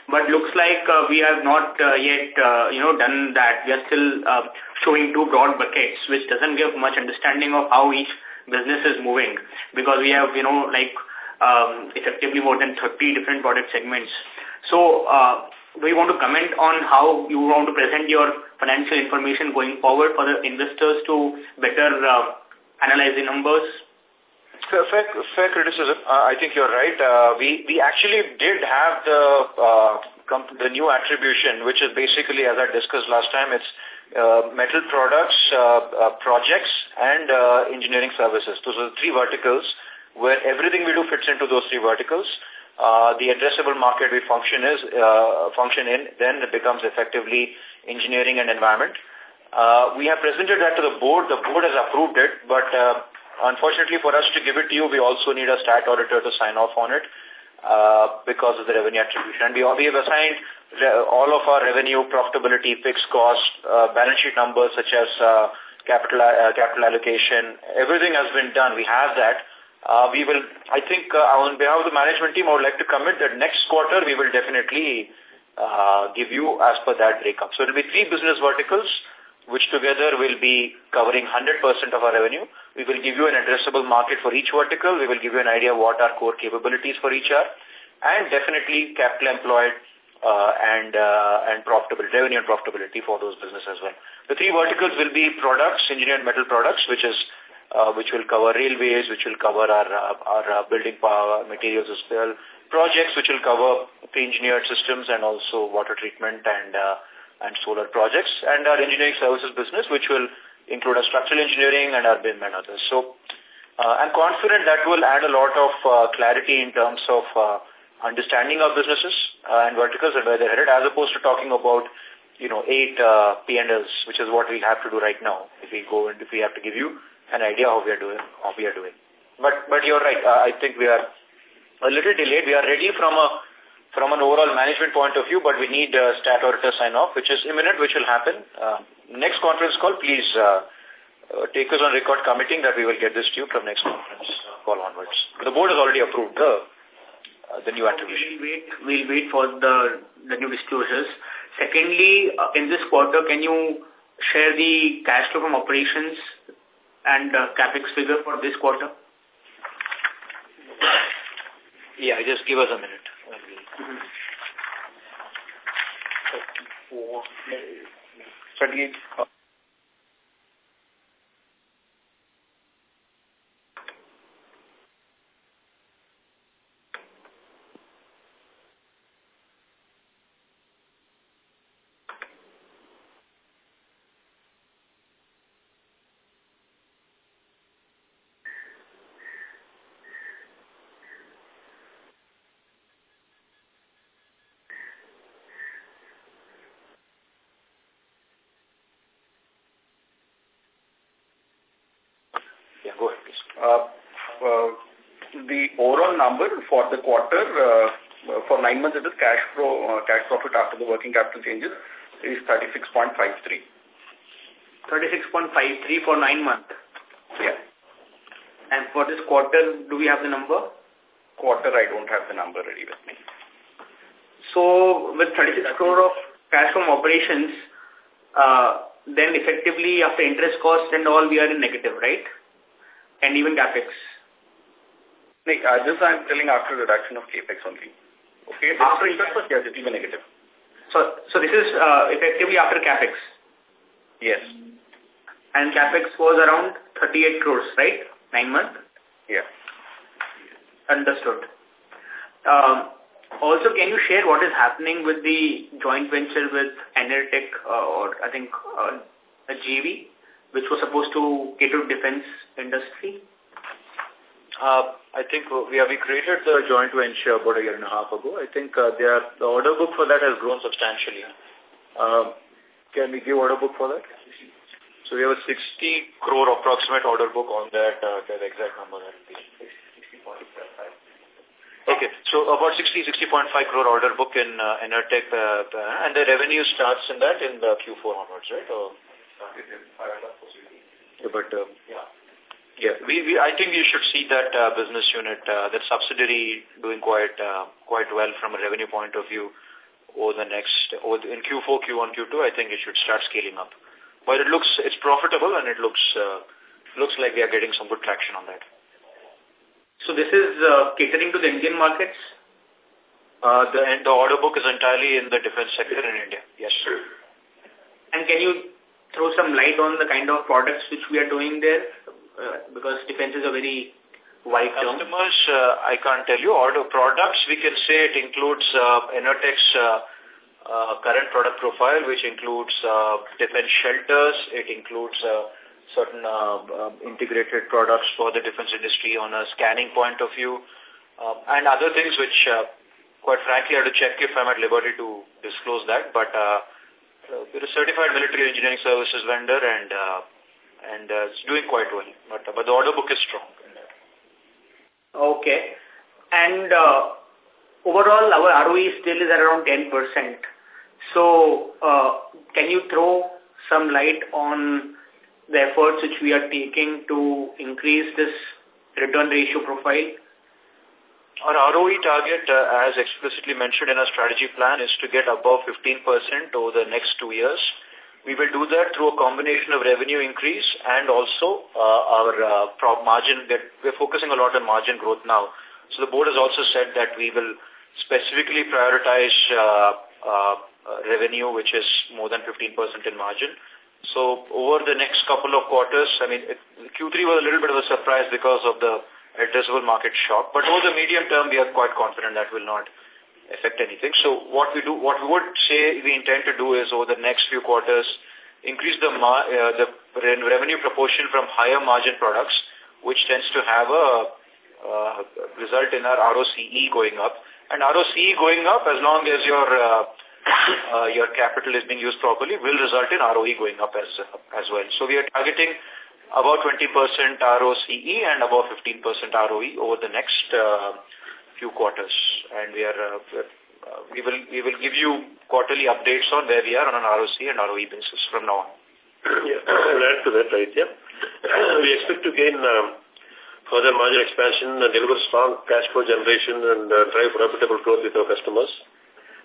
[SPEAKER 6] but looks like uh, we have not uh, yet, uh, you know, done that. We are still uh, showing two broad buckets, which doesn't give much understanding of how each business is moving because we have, you know, like um, effectively more than 30 different product segments. So uh, we want to comment on how you want to present your financial information going forward for the investors to better uh,
[SPEAKER 2] analyze the numbers, Fair, fair, criticism. Uh, I think you're right. Uh, we, we actually did have the, uh, the new attribution, which is basically, as I discussed last time, it's uh, metal products, uh, uh, projects, and uh, engineering services. Those are the three verticals where everything we do fits into those three verticals. Uh, the addressable market we function is uh, function in then it becomes effectively engineering and environment. Uh, we have presented that to the board. The board has approved it, but uh, Unfortunately for us to give it to you, we also need a stat auditor to sign off on it uh, because of the revenue attribution. And we, we have assigned all of our revenue, profitability, fixed cost, uh, balance sheet numbers such as uh, capital uh, capital allocation. Everything has been done. We have that. Uh, we will, I think, uh, on behalf of the management team, I would like to commit that next quarter we will definitely uh, give you as per that breakup. So it will be three business verticals, which together will be covering 100% of our revenue. We will give you an addressable market for each vertical. We will give you an idea what our core capabilities for each are. And definitely capital employed uh, and uh, and profitable revenue and profitability for those businesses as well. The three verticals will be products, engineered metal products, which is uh, which will cover railways, which will cover our, uh, our uh, building power materials as well, projects which will cover pre-engineered systems and also water treatment and uh, and solar projects, and our engineering services business, which will include our structural engineering and our BIM and others. So uh, I'm confident that will add a lot of uh, clarity in terms of uh, understanding our businesses uh, and verticals and where they're headed, as opposed to talking about you know, eight uh, P&Ls, which is what we have to do right now if we go and if we have to give you an idea of how we are doing. How we are doing. But, but you're right. Uh, I think we are a little delayed. We are ready from a from an overall management point of view, but we need uh, stat auditor sign-off, which is imminent, which will happen. Uh, next conference call, please uh, uh, take us on record committing that we will get this to you from next conference call onwards. The board has already approved the uh, the new attribution. We'll wait, we'll wait for the, the new disclosures. Secondly, uh,
[SPEAKER 6] in this quarter, can you share the cash flow from operations and capex figure for this quarter? Yeah, just give us a minute.
[SPEAKER 5] 34, mm-hmm.
[SPEAKER 2] 38. Uh, Yeah, go ahead, please. Uh, uh, the overall number for the quarter, uh, for nine months, it is cash, pro, cash profit after the working capital changes is
[SPEAKER 6] 36.53. 36.53 for nine months? Yeah. And for this quarter, do we have the number? Quarter, I don't have the number ready with me. So, with 36 crore of cash from operations, uh, then effectively after interest cost and all, we are in negative, right? and even CapEx. Nick, uh, this I'm telling after reduction of CapEx only. Okay, after interest, yes, it will be negative. So, so this is uh, effectively after CapEx? Yes. And CapEx was around 38 crores, right? Nine months? Yeah. Understood. Um, also, can you share what is happening with the joint venture with Enertech
[SPEAKER 2] uh, or I think uh, a GV? which was supposed to cater defense industry? Uh, I think we, have we created the joint venture about a year and a half ago. I think uh, are, the order book for that has grown substantially. Uh, can we give order book for that? So we have a 60 crore approximate order book on that, uh, the exact number. Okay, so about 60, 60.5 crore order book in uh, Enertech, uh, and the revenue starts in that in the Q4 onwards, right? Or? But um, yeah. Yeah, we, we, I think you should see that uh, business unit, uh, that subsidiary doing quite uh, quite well from a revenue point of view over the next, over the, in Q4, Q1, Q2, I think it should start scaling up. But it looks, it's profitable and it looks uh, looks like we are getting some good traction on that. So this is uh, catering to the Indian markets? Uh, the, and the order book is entirely in the defense sector in India, yes.
[SPEAKER 6] And can you throw some light on the kind of products which we are doing there? Uh, because defense is a very wide Customers, term.
[SPEAKER 2] Customers, uh, I can't tell you. Order products, we can say it includes uh, Enertech's uh, uh, current product profile, which includes uh, defense shelters. It includes uh, certain uh, uh,
[SPEAKER 7] integrated
[SPEAKER 2] products for the defense industry on a scanning point of view, uh, and other things which, uh, quite frankly, I have to check if I'm at liberty to disclose that, but... Uh, we're a certified military engineering services vendor and uh, and uh, it's doing quite well. But, uh, but the order book is strong. Okay. And uh,
[SPEAKER 6] overall, our ROE still is around 10%. So uh, can you throw some light on the efforts which we are taking to
[SPEAKER 2] increase this return ratio profile? Our ROE target, uh, as explicitly mentioned in our strategy plan, is to get above 15% over the next two years. We will do that through a combination of revenue increase and also uh, our uh, margin. That we're focusing a lot on margin growth now. So the board has also said that we will specifically prioritize revenue, which is more than 15% in margin. So over the next couple of quarters, I mean, Q3 was a little bit of a surprise because of the addressable market shock. But over the medium term, we are quite confident that will not affect anything. So what we do, what we would say we intend to do is over the next few quarters, increase the, uh, the revenue proportion from higher margin products, which tends to have a uh, result in our ROCE going up. And ROCE going up, as long as your uh, uh, your capital is being used properly, will result in ROE going up as as well. So we are targeting about 20% ROCE and about 15% ROE over the next uh, few quarters. And we are, uh, we will, we will give you quarterly updates on where we are on an ROCE and
[SPEAKER 3] ROE basis from now on. Yeah, I'll add to that, right? Yeah, *clears throat* we expect to gain uh, further margin expansion and deliver strong cash flow generation and uh, drive profitable growth with our customers.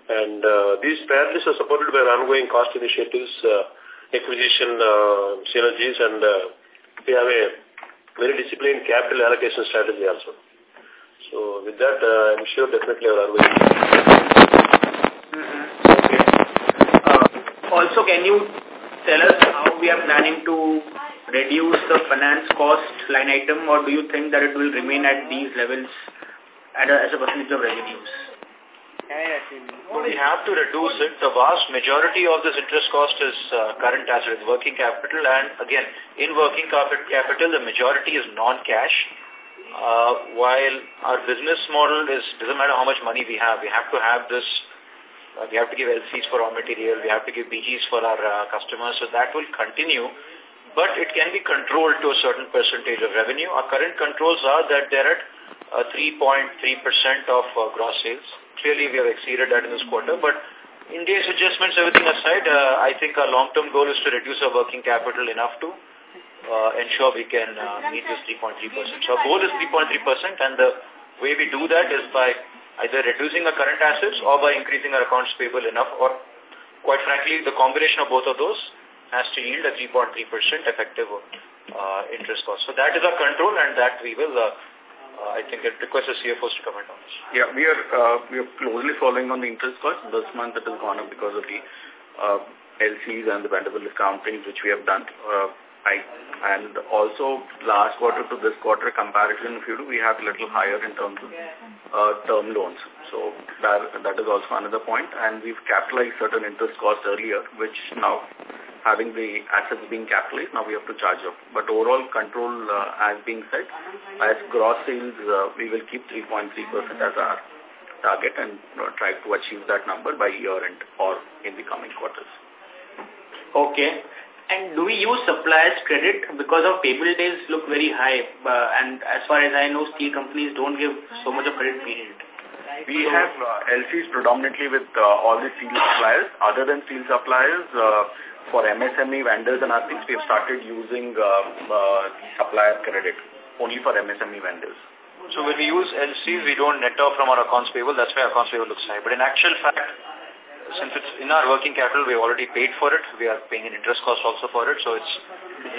[SPEAKER 3] And uh, these priorities are supported by ongoing cost initiatives, uh, acquisition uh, synergies, and uh, we have a very disciplined capital allocation strategy also. So with that, uh, I'm sure definitely our are Mm mm-hmm. okay. Uh, also,
[SPEAKER 6] can you tell us how we are planning to reduce the finance cost line item or do you think that it will remain at these levels at a, as a percentage of revenues?
[SPEAKER 2] We have to reduce it. The vast majority of this interest cost is uh, current asset, working capital. And again, in working capital, the majority is non-cash. Uh, while our business model is, doesn't matter how much money we have, we have to have this, uh, we have to give LCs for raw material, we have to give BGs for our uh, customers, so that will continue. But it can be controlled to a certain percentage of revenue. Our current controls are that they're at 3.3% uh, of uh, gross sales clearly we have exceeded that in this quarter. But in these adjustments, everything aside, uh, I think our long-term goal is to reduce our working capital enough to uh, ensure we can uh, meet this 3.3%. So our goal is 3.3% and the way we do that is by either reducing our current assets or by increasing our accounts payable enough or quite frankly, the combination of both of those has to yield a 3.3% effective uh, interest cost. So that is our control and that we will uh, uh, I think it would request the CFOs to comment on this. Yeah, we are uh, we are closely following on the interest cost. This month it has gone up because of the uh, LCs and the vendable discounting which we have done. Uh, I, and also last quarter to this quarter comparison, if you do, we have a little higher in terms of uh, term loans. So that, that is also another point. And we've capitalized certain interest costs earlier, which now having the assets being capitalized, now we have to charge off. But overall control uh, has been set. As gross sales, uh, we will keep 3.3% as our target and uh, try to achieve that number by year end or in the coming quarters.
[SPEAKER 6] Okay. And do we use suppliers credit because of payable days look very high uh, and as far as I know steel companies don't give so much of credit period.
[SPEAKER 5] We have uh, LCs predominantly with uh, all the steel suppliers. Other than steel suppliers, uh,
[SPEAKER 2] for MSME vendors and other things, we've started using uh, uh, supplier credit only for MSME vendors. So when we use LCs, we don't net off from our accounts payable. That's why accounts payable looks high. But in actual fact, since it's in our working capital, we've already paid for it. We are paying an interest cost also for it. So it's,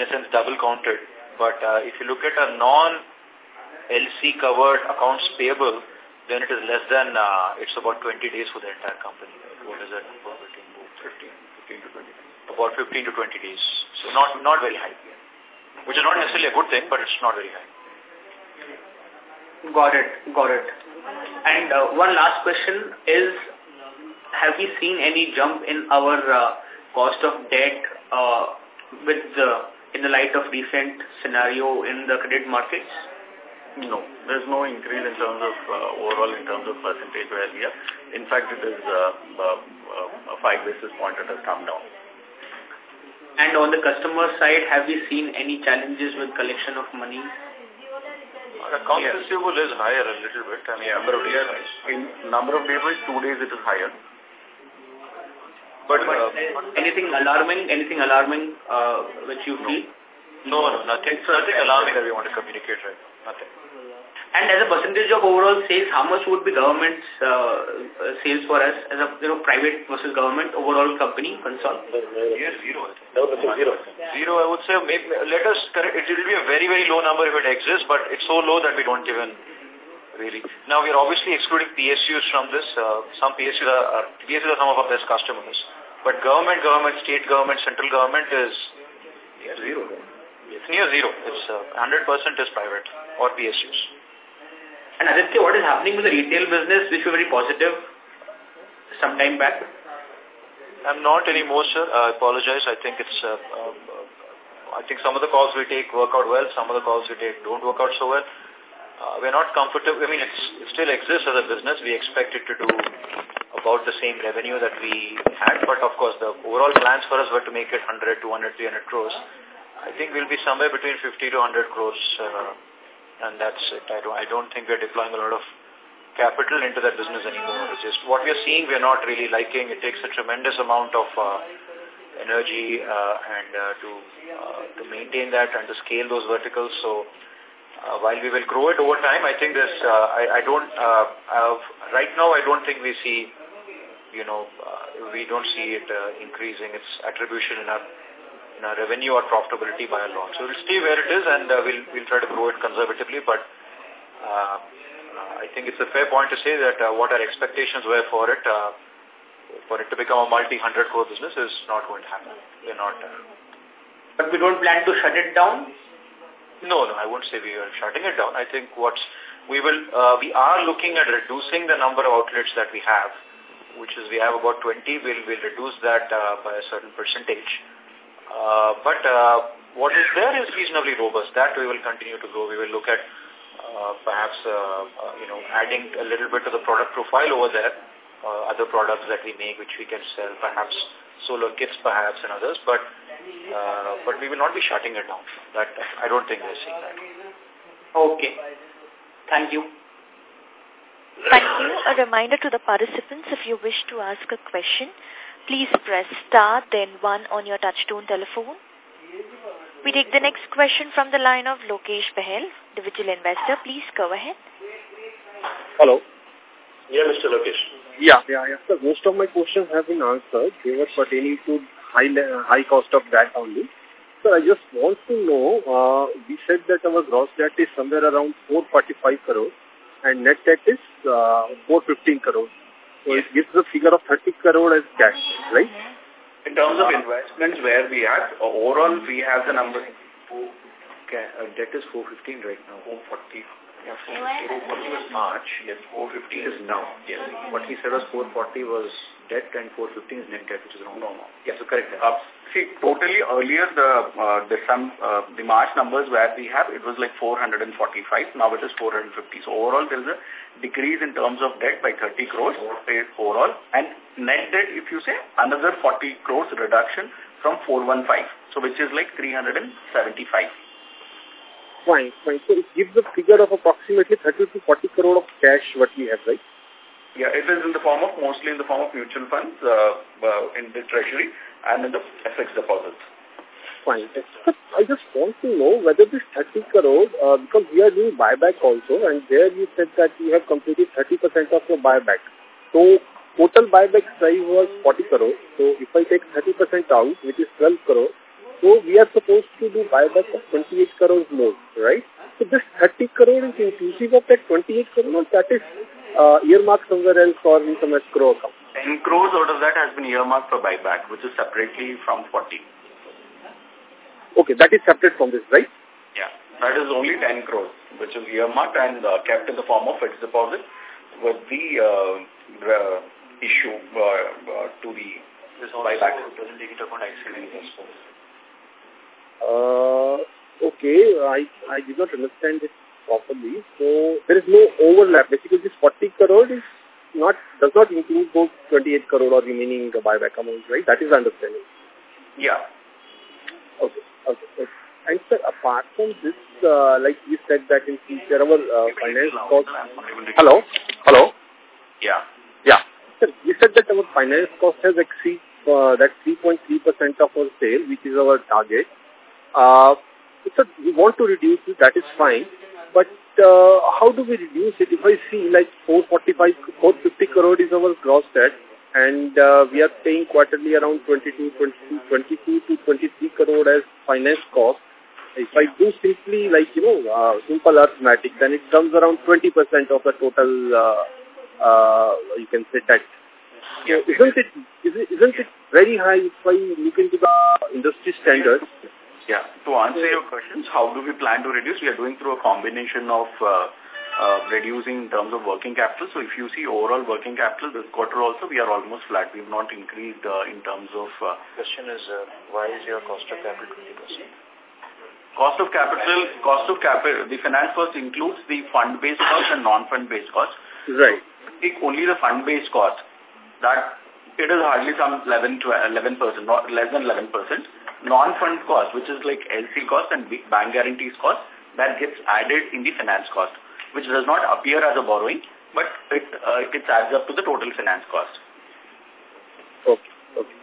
[SPEAKER 2] in a sense, double counted. But uh, if you look at a non-LC covered accounts payable, then it is less than, uh, it's about 20 days for the entire company. What is it? about 15 to 20 days. So not, not very high. Which is not necessarily a good thing, but it's not very high. Got it. Got it. And uh, one
[SPEAKER 6] last question is, have we seen any jump in our uh, cost of debt uh, with the, in the light of recent scenario in the credit
[SPEAKER 3] markets? No, there's no increase in terms of uh, overall in terms of percentage value. In fact, it is uh, uh, uh, five basis point that has come down.
[SPEAKER 6] And on the customer side, have we seen any challenges with collection of money?
[SPEAKER 5] Our account yes.
[SPEAKER 2] receivable is higher a little bit.
[SPEAKER 6] and yeah. number of days,
[SPEAKER 5] in
[SPEAKER 2] number of days, two days it is higher.
[SPEAKER 5] But, but uh, uh anything
[SPEAKER 6] alarming, anything alarming uh, which you no. feel? No, no, nothing. It's nothing alarming that
[SPEAKER 2] we want to communicate, right? Nothing.
[SPEAKER 6] And as a percentage of overall sales, how much would be government uh, uh, sales for us as a you know, private versus government overall company consult?
[SPEAKER 2] yes, zero. No, zero. Zero, I would say. Maybe, let us. It will be a very very low number if it exists, but it's so low that we don't even really. Now we are obviously excluding PSUs from this. Uh, some PSUs are, are PSUs are some of our best customers, but government, government, state government, central government is near zero. It's near zero. It's uh, 100% is private or PSUs. And Aditya, what is happening with the retail business, which was very positive some time back? I'm um, not anymore, sir. I apologize. I think it's... Uh, um, uh, I think some of the calls we take work out well, some of the calls we take don't work out so well. Uh, we're not comfortable. I mean, it still exists as a business. We expect it to do about the same revenue that we had, but of course the overall plans for us were to make it 100, 200, 300 crores. I think we'll be somewhere between 50 to 100 crores uh, and that's it. I don't, I don't think we're deploying a lot of capital into that business anymore. It's just what we're seeing, we're not really liking. It takes a tremendous amount of uh, energy uh, and uh, to uh, to maintain that and to scale those verticals. So uh, while we will grow it over time, I think this. Uh, I, I don't. Uh, uh right now, I don't think we see. You know, uh, we don't see it uh, increasing. Its attribution in our in our revenue or profitability by a lot. So we will stay where it is and uh, we'll, we'll try to grow it conservatively, but uh, uh, I think it's a fair point to say that uh, what our expectations were for it, uh, for it to become a multi-hundred crore business is not going to happen. We're not... Uh, but we don't plan to shut it down? No, no, I won't say we are shutting it down. I think what's... We will, uh, we are looking at reducing the number of outlets that we have, which is we have about 20. We'll, we'll reduce that uh, by a certain percentage. Uh, but uh, what is there is reasonably robust. That we will continue to grow. We will look at uh, perhaps, uh, uh, you know, adding a little bit to the product profile over there, uh, other products that we make which we can sell, perhaps solar kits perhaps and others. But uh, but we will not be shutting it down. That I don't think we're seeing that. Okay. Thank you. Thank
[SPEAKER 4] you. A reminder to the participants, if you wish to ask a question, please press star then one on your touchtone telephone. We take the next question from the line of Lokesh Behel, individual investor. Please go ahead. Hello. Yeah, Mr. Lokesh.
[SPEAKER 5] Yeah, yeah, yeah. sir. most of my questions have been answered. They were pertaining to high high cost of debt only. So I just want to know, uh, we said that our gross debt is somewhere around 445 crores and net debt is uh, 415 crores. So yes. it gives the figure of 30 crore as cash, right?
[SPEAKER 7] In terms of investments
[SPEAKER 2] where we are, overall we have the number. Okay, uh, debt is 415 right now. 440. Yes, 440 was March. Yes, 415 is now. Yes. What he said was 440 was debt and 415 is net debt, which is wrong. No, no. Yes, so correct. Up See, totally earlier, the uh, the, some, uh, the March numbers where we have, it was like 445. Now it is 450. So overall, there is a decrease in terms of debt by 30 crores overall. And net debt, if you say, another 40 crores reduction
[SPEAKER 6] from 415. So which is like 375.
[SPEAKER 5] Fine, fine. So it gives a figure of approximately 30 to 40 crore of cash what we have, right? Yeah, it is in the form of, mostly in the form of mutual funds uh, uh in the treasury and in the FX deposits. Fine. But I just want to know whether this 30 crore, uh, because we are doing buyback also, and there you said that you have completed 30% of your buyback. So total buyback size was 40 crore. So if I take 30% out, which is 12 crore, so we are supposed to do buyback of 28 crores more, right? So this 30 crore is inclusive of that 28 crore, that is uh, earmarked somewhere else or in some escrow account.
[SPEAKER 2] 10 crores out of that has been earmarked for buyback, which is separately from 40.
[SPEAKER 5] Okay, that is separate from this, right?
[SPEAKER 2] Yeah, that is only 10 crores, which is earmarked and uh, kept in the form of fixed deposit with the uh, uh, issue uh, uh, to the this buyback. Doesn't take into account
[SPEAKER 5] uh, okay, I, I did not understand it properly. So there is no overlap. Basically, this 40 crore is not does not include those 28 crore or remaining buyback amounts, right? That is understanding. Yeah. Okay. Okay. okay. And sir, apart from this, uh, like you said that in future our uh, finance cost. Hello. Hello. Yeah. Yeah. Sir, you said that our finance cost has exceed uh, that 3.3% of our sale, which is our target. Uh, so we want to reduce it, that is fine. But uh, how do we reduce it? If I see like 445, 450 crore is our gross debt and uh, we are paying quarterly around 22, 22, 22 to 23 crore as finance cost. If I do simply like, you know, uh, simple arithmetic, then it comes around 20% of the total, uh, uh, you can say debt. Isn't it, isn't it very high if I look into the industry standards?
[SPEAKER 2] Yeah. To answer your questions, how do we plan to reduce? We are doing through a combination of uh, uh, reducing in terms of working capital. So if you see overall working capital, this quarter also we are almost flat. We've not increased uh, in terms of... Uh, question is, uh, why is your cost of capital 20%?
[SPEAKER 3] Cost of capital, cost of capital,
[SPEAKER 2] the finance cost includes the fund-based cost and non-fund-based cost. Right. Take only the fund-based cost. That, it is hardly some 11, to 11%, not less than 11% non-fund cost, which is like LC cost and bank guarantees cost, that gets added in the finance cost, which does not appear as a borrowing, but it, uh, it adds up to
[SPEAKER 5] the total finance cost. Okay. okay.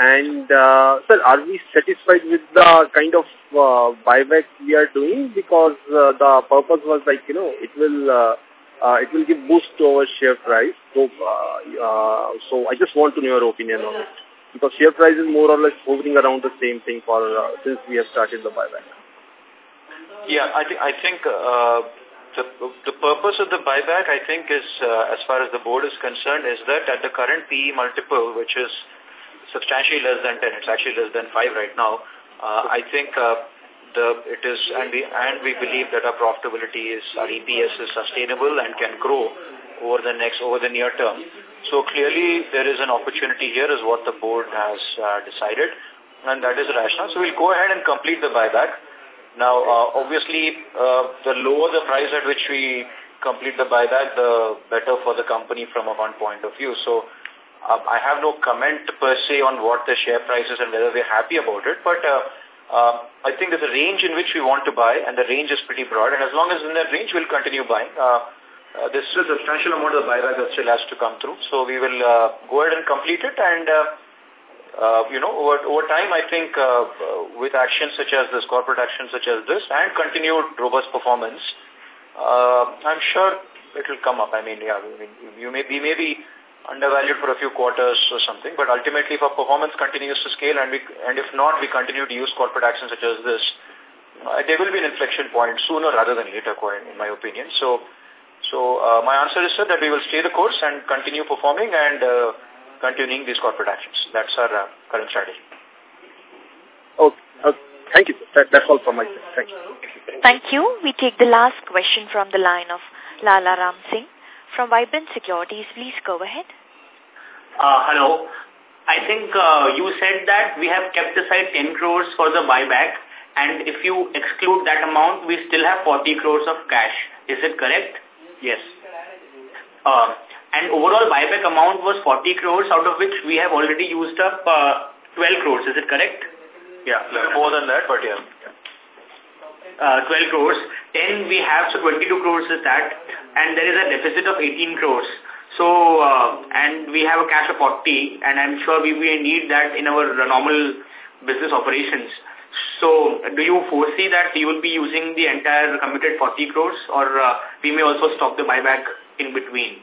[SPEAKER 5] And, uh, sir, are we satisfied with the kind of uh, buyback we are doing? Because uh, the purpose was like, you know, it will uh, uh, it will give boost to our share price. So, uh, uh, so I just want to know your opinion on it because share price is more or less hovering around the same thing for uh, since we have started the buyback.
[SPEAKER 2] Yeah, I, th I think uh, the, the purpose of the buyback, I think, is uh, as far as the board is concerned, is that at the current PE multiple, which is substantially less than 10, it's actually less than 5 right now, uh, I think uh, the, it is, and we, and we believe that our profitability is, our EPS is sustainable and can grow over the next, over the near term. So clearly there is an opportunity here is what the board has uh, decided and that is rational. So we'll go ahead and complete the buyback. Now, uh, obviously, uh, the lower the price at which we complete the buyback, the better for the company from a one point of view. So uh, I have no comment per se on what the share price is and whether we're happy about it, but uh, uh, I think there's a range in which we want to buy, and the range is pretty broad, and as long as in that range, we'll continue buying. Uh, uh, there's still a substantial amount of buyback that still has to come through. So we will uh, go ahead and complete it. And, uh, uh you know, over, over time, I think uh, uh, with actions such as this, corporate actions such as this, and continued robust performance, I'm sure it will come up. I mean, yeah, I mean, you may, we may be undervalued for a few quarters or something, but ultimately if our performance continues to scale and, we, and if not, we continue to use corporate actions such as this, there will be an inflection point sooner rather than later, in my opinion. So, so uh, my answer is, sir, that we will stay the course and continue performing and uh, continuing these corporate actions. That's our uh, current strategy.
[SPEAKER 5] Okay. okay. Thank you. That, that's all from my side. Thank you. Thank
[SPEAKER 4] you. We take the last question from the line of Lala Ram Singh from Vibrant Securities. Please go ahead.
[SPEAKER 6] Uh, hello. I think uh, you said that we have kept aside 10 crores for the buyback and if you exclude that amount, we still have 40 crores of cash. Is it correct? Yes. Uh, and overall buyback amount was 40 crores, out of which we have already used up uh, 12 crores. Is it correct? Yeah, yeah. more than that, but yeah. Uh, 12 crores. Then we have, so 22 crores is that. And there is a deficit of 18 crores. So, uh, and we have a cash of 40, and I'm sure we, we need that in our normal business operations. So do you foresee that you will be using the entire committed 40 crores or uh,
[SPEAKER 2] we may also stop the buyback in between?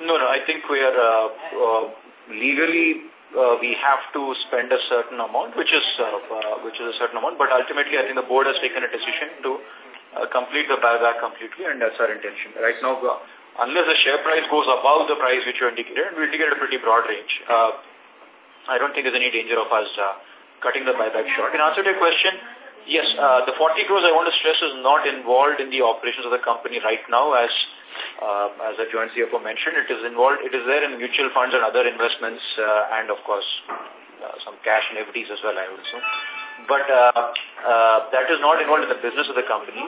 [SPEAKER 2] No, no, I think we are uh, uh, legally uh, we have to spend a certain amount, which is uh, uh, which is a certain amount. But ultimately, I think the board has taken a decision to uh, complete the buyback completely, and that's our intention. Right now, uh, unless the share price goes above the price which you indicated, and we indicated a pretty broad range, uh, I don't think there's any danger of us uh, cutting the buyback short. In answer to your question, yes, uh, the 40 crores I want to stress is not involved in the operations of the company right now as uh, as the joint CFO mentioned, it is involved, it is there in mutual funds and other investments uh, and of course uh, some cash and FDs as well, I would assume. But uh, uh, that is not involved in the business of the company.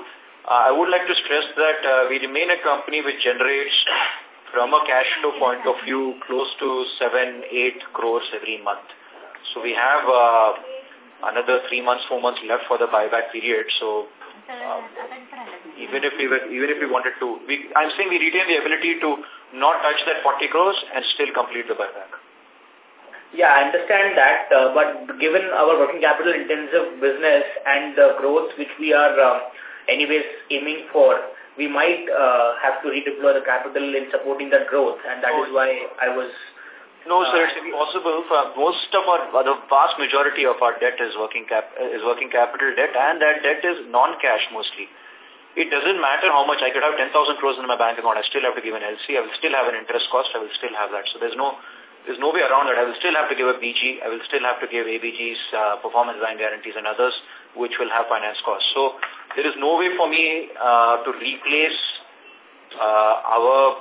[SPEAKER 2] Uh, I would like to stress that we remain a company which generates from a cash flow point of view close to 7, 8 crores every month. So we have uh, another three months, four months left for the buyback period. So um, even if we were, even if we wanted to, we, I'm saying we retain the ability to not touch that 40 crores and still complete the buyback.
[SPEAKER 6] Yeah, I understand that, uh, but given our working capital intensive business and the growth which we are um, anyways aiming for, we might uh, have to redeploy the capital in supporting that growth and that oh, is
[SPEAKER 2] why I was no, uh, sir, it's uh, impossible. For most of our, the vast majority of our debt is working cap is working capital debt, and that debt is non-cash mostly. It doesn't matter how much I could have 10,000 crores in my bank account. I still have to give an LC. I will still have an interest cost. I will still have that. So there's no there's no way around that. I will still have to give a BG. I will still have to give ABG's uh, performance line guarantees and others, which will have finance costs. So there is no way for me uh, to replace uh, our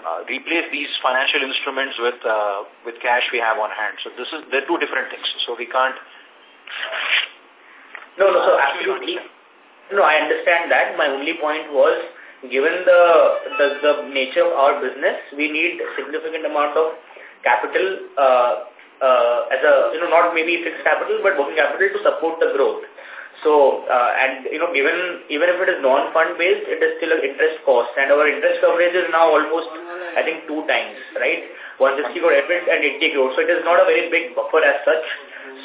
[SPEAKER 2] uh, replace these financial instruments with uh, with cash we have on hand. So this is they're two different things. So we can't.
[SPEAKER 6] No, no, so absolutely.
[SPEAKER 2] No, I understand
[SPEAKER 6] that. My only point was, given the, the the nature of our business, we need a significant amount of capital uh, uh, as a you know not maybe fixed capital but working capital to support the growth. So, uh, and, you know, even, even if it is non-fund based, it is still an interest cost. And our interest coverage is now almost, I think, two times, right? 160 crore EBIT and 80 crore. So, it is not a very big buffer as such.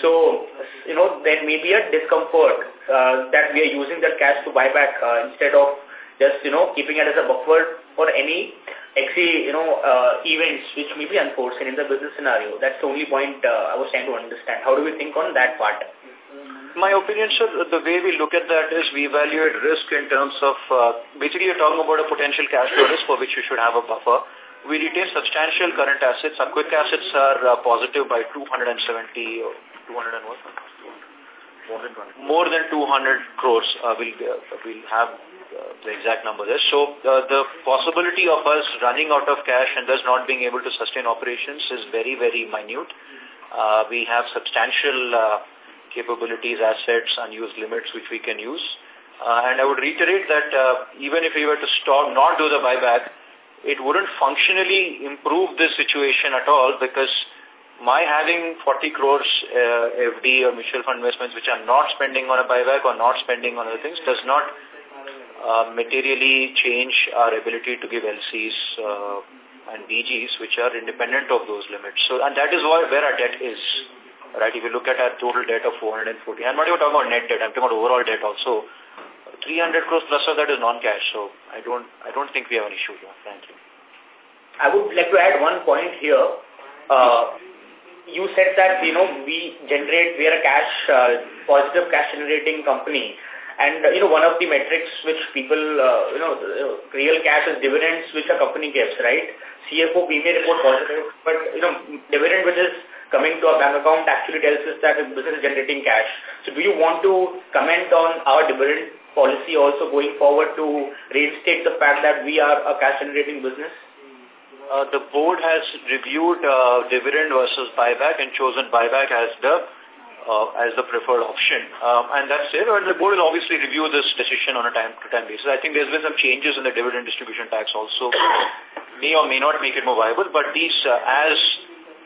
[SPEAKER 6] So, you know, there may be a discomfort uh, that we are using that cash to buy back uh, instead of just, you know, keeping it as a buffer for any actually, you know, uh, events which may be unforeseen in the business scenario. That's the only point uh, I was trying to understand. How do we
[SPEAKER 2] think on that part? my opinion, sir, the way we look at that is we evaluate risk in terms of, uh, basically you're talking about a potential cash flow risk for which you should have a buffer. We retain substantial current assets. Our quick assets are uh, positive by 270 or uh, 200 and what? More than, 200 crores. Uh, we'll, uh, we'll have uh, the exact number there. So the possibility of us running out of cash and thus not being able to sustain operations is very, very minute. we have substantial capabilities, assets, unused limits which we can use. Uh, and I would reiterate that uh, even if we were to stop, not do the buyback, it wouldn't functionally improve this situation at all because my having 40 crores uh, FD or mutual fund investments which I'm not spending on a buyback or not spending on other things does not uh, materially change our ability to give LCs uh, and BGs which are independent of those limits. So, and that is why, where our debt is right? If you look at our total debt of 440, I'm not even talking about net debt, I'm talking about overall debt also. 300 crores plus of that is non-cash, so I don't, I don't think we have an issue here, you. I would like to
[SPEAKER 6] add one point here.
[SPEAKER 2] Uh, you said that, you know, we generate,
[SPEAKER 6] we are a cash, uh, positive cash generating company. And, uh, you know, one of the metrics which people, uh, you know, uh, real cash is dividends which a company gives, right? CFO, we may report positive, but, you know, dividend which is coming to our bank account actually tells us that the business is generating cash. So do you want to comment on our dividend policy also
[SPEAKER 2] going forward to reinstate the fact that we are a cash-generating business? Uh, the board has reviewed uh, dividend versus buyback and chosen buyback as the uh, as the preferred option. Um, and that's it. And the board will obviously review this decision on a time-to-time -time basis. I think there's been some changes in the dividend distribution tax also. *coughs* may or may not make it more viable, but these, uh, as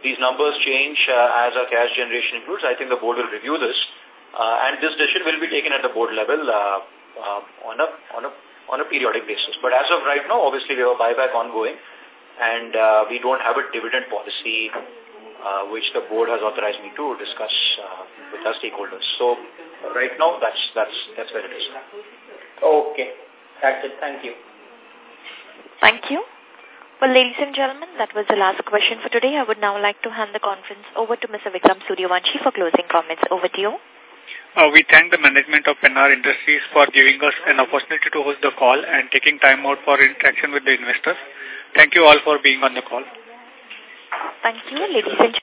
[SPEAKER 2] these numbers change uh, as our cash generation improves. I think the board will review this. Uh, and this decision will be taken at the board level uh, uh, on, a, on, a, on a periodic basis. But as of right now, obviously we have a buyback ongoing and uh, we don't have a dividend policy uh, which the board has authorized me to discuss uh, with our stakeholders. So right now, that's, that's, that's where it is. Okay.
[SPEAKER 6] That's it. Thank you.
[SPEAKER 4] Thank you. Well, ladies and gentlemen, that was the last question for today. I would now like to hand the conference over to Mr. Vikram Suryavanshi for closing comments. Over to you.
[SPEAKER 1] Uh, we thank the management of Pennar Industries for giving us an opportunity to host the call and taking time out for interaction with the investors. Thank you all for being on the call.
[SPEAKER 4] Thank you, ladies and gentlemen.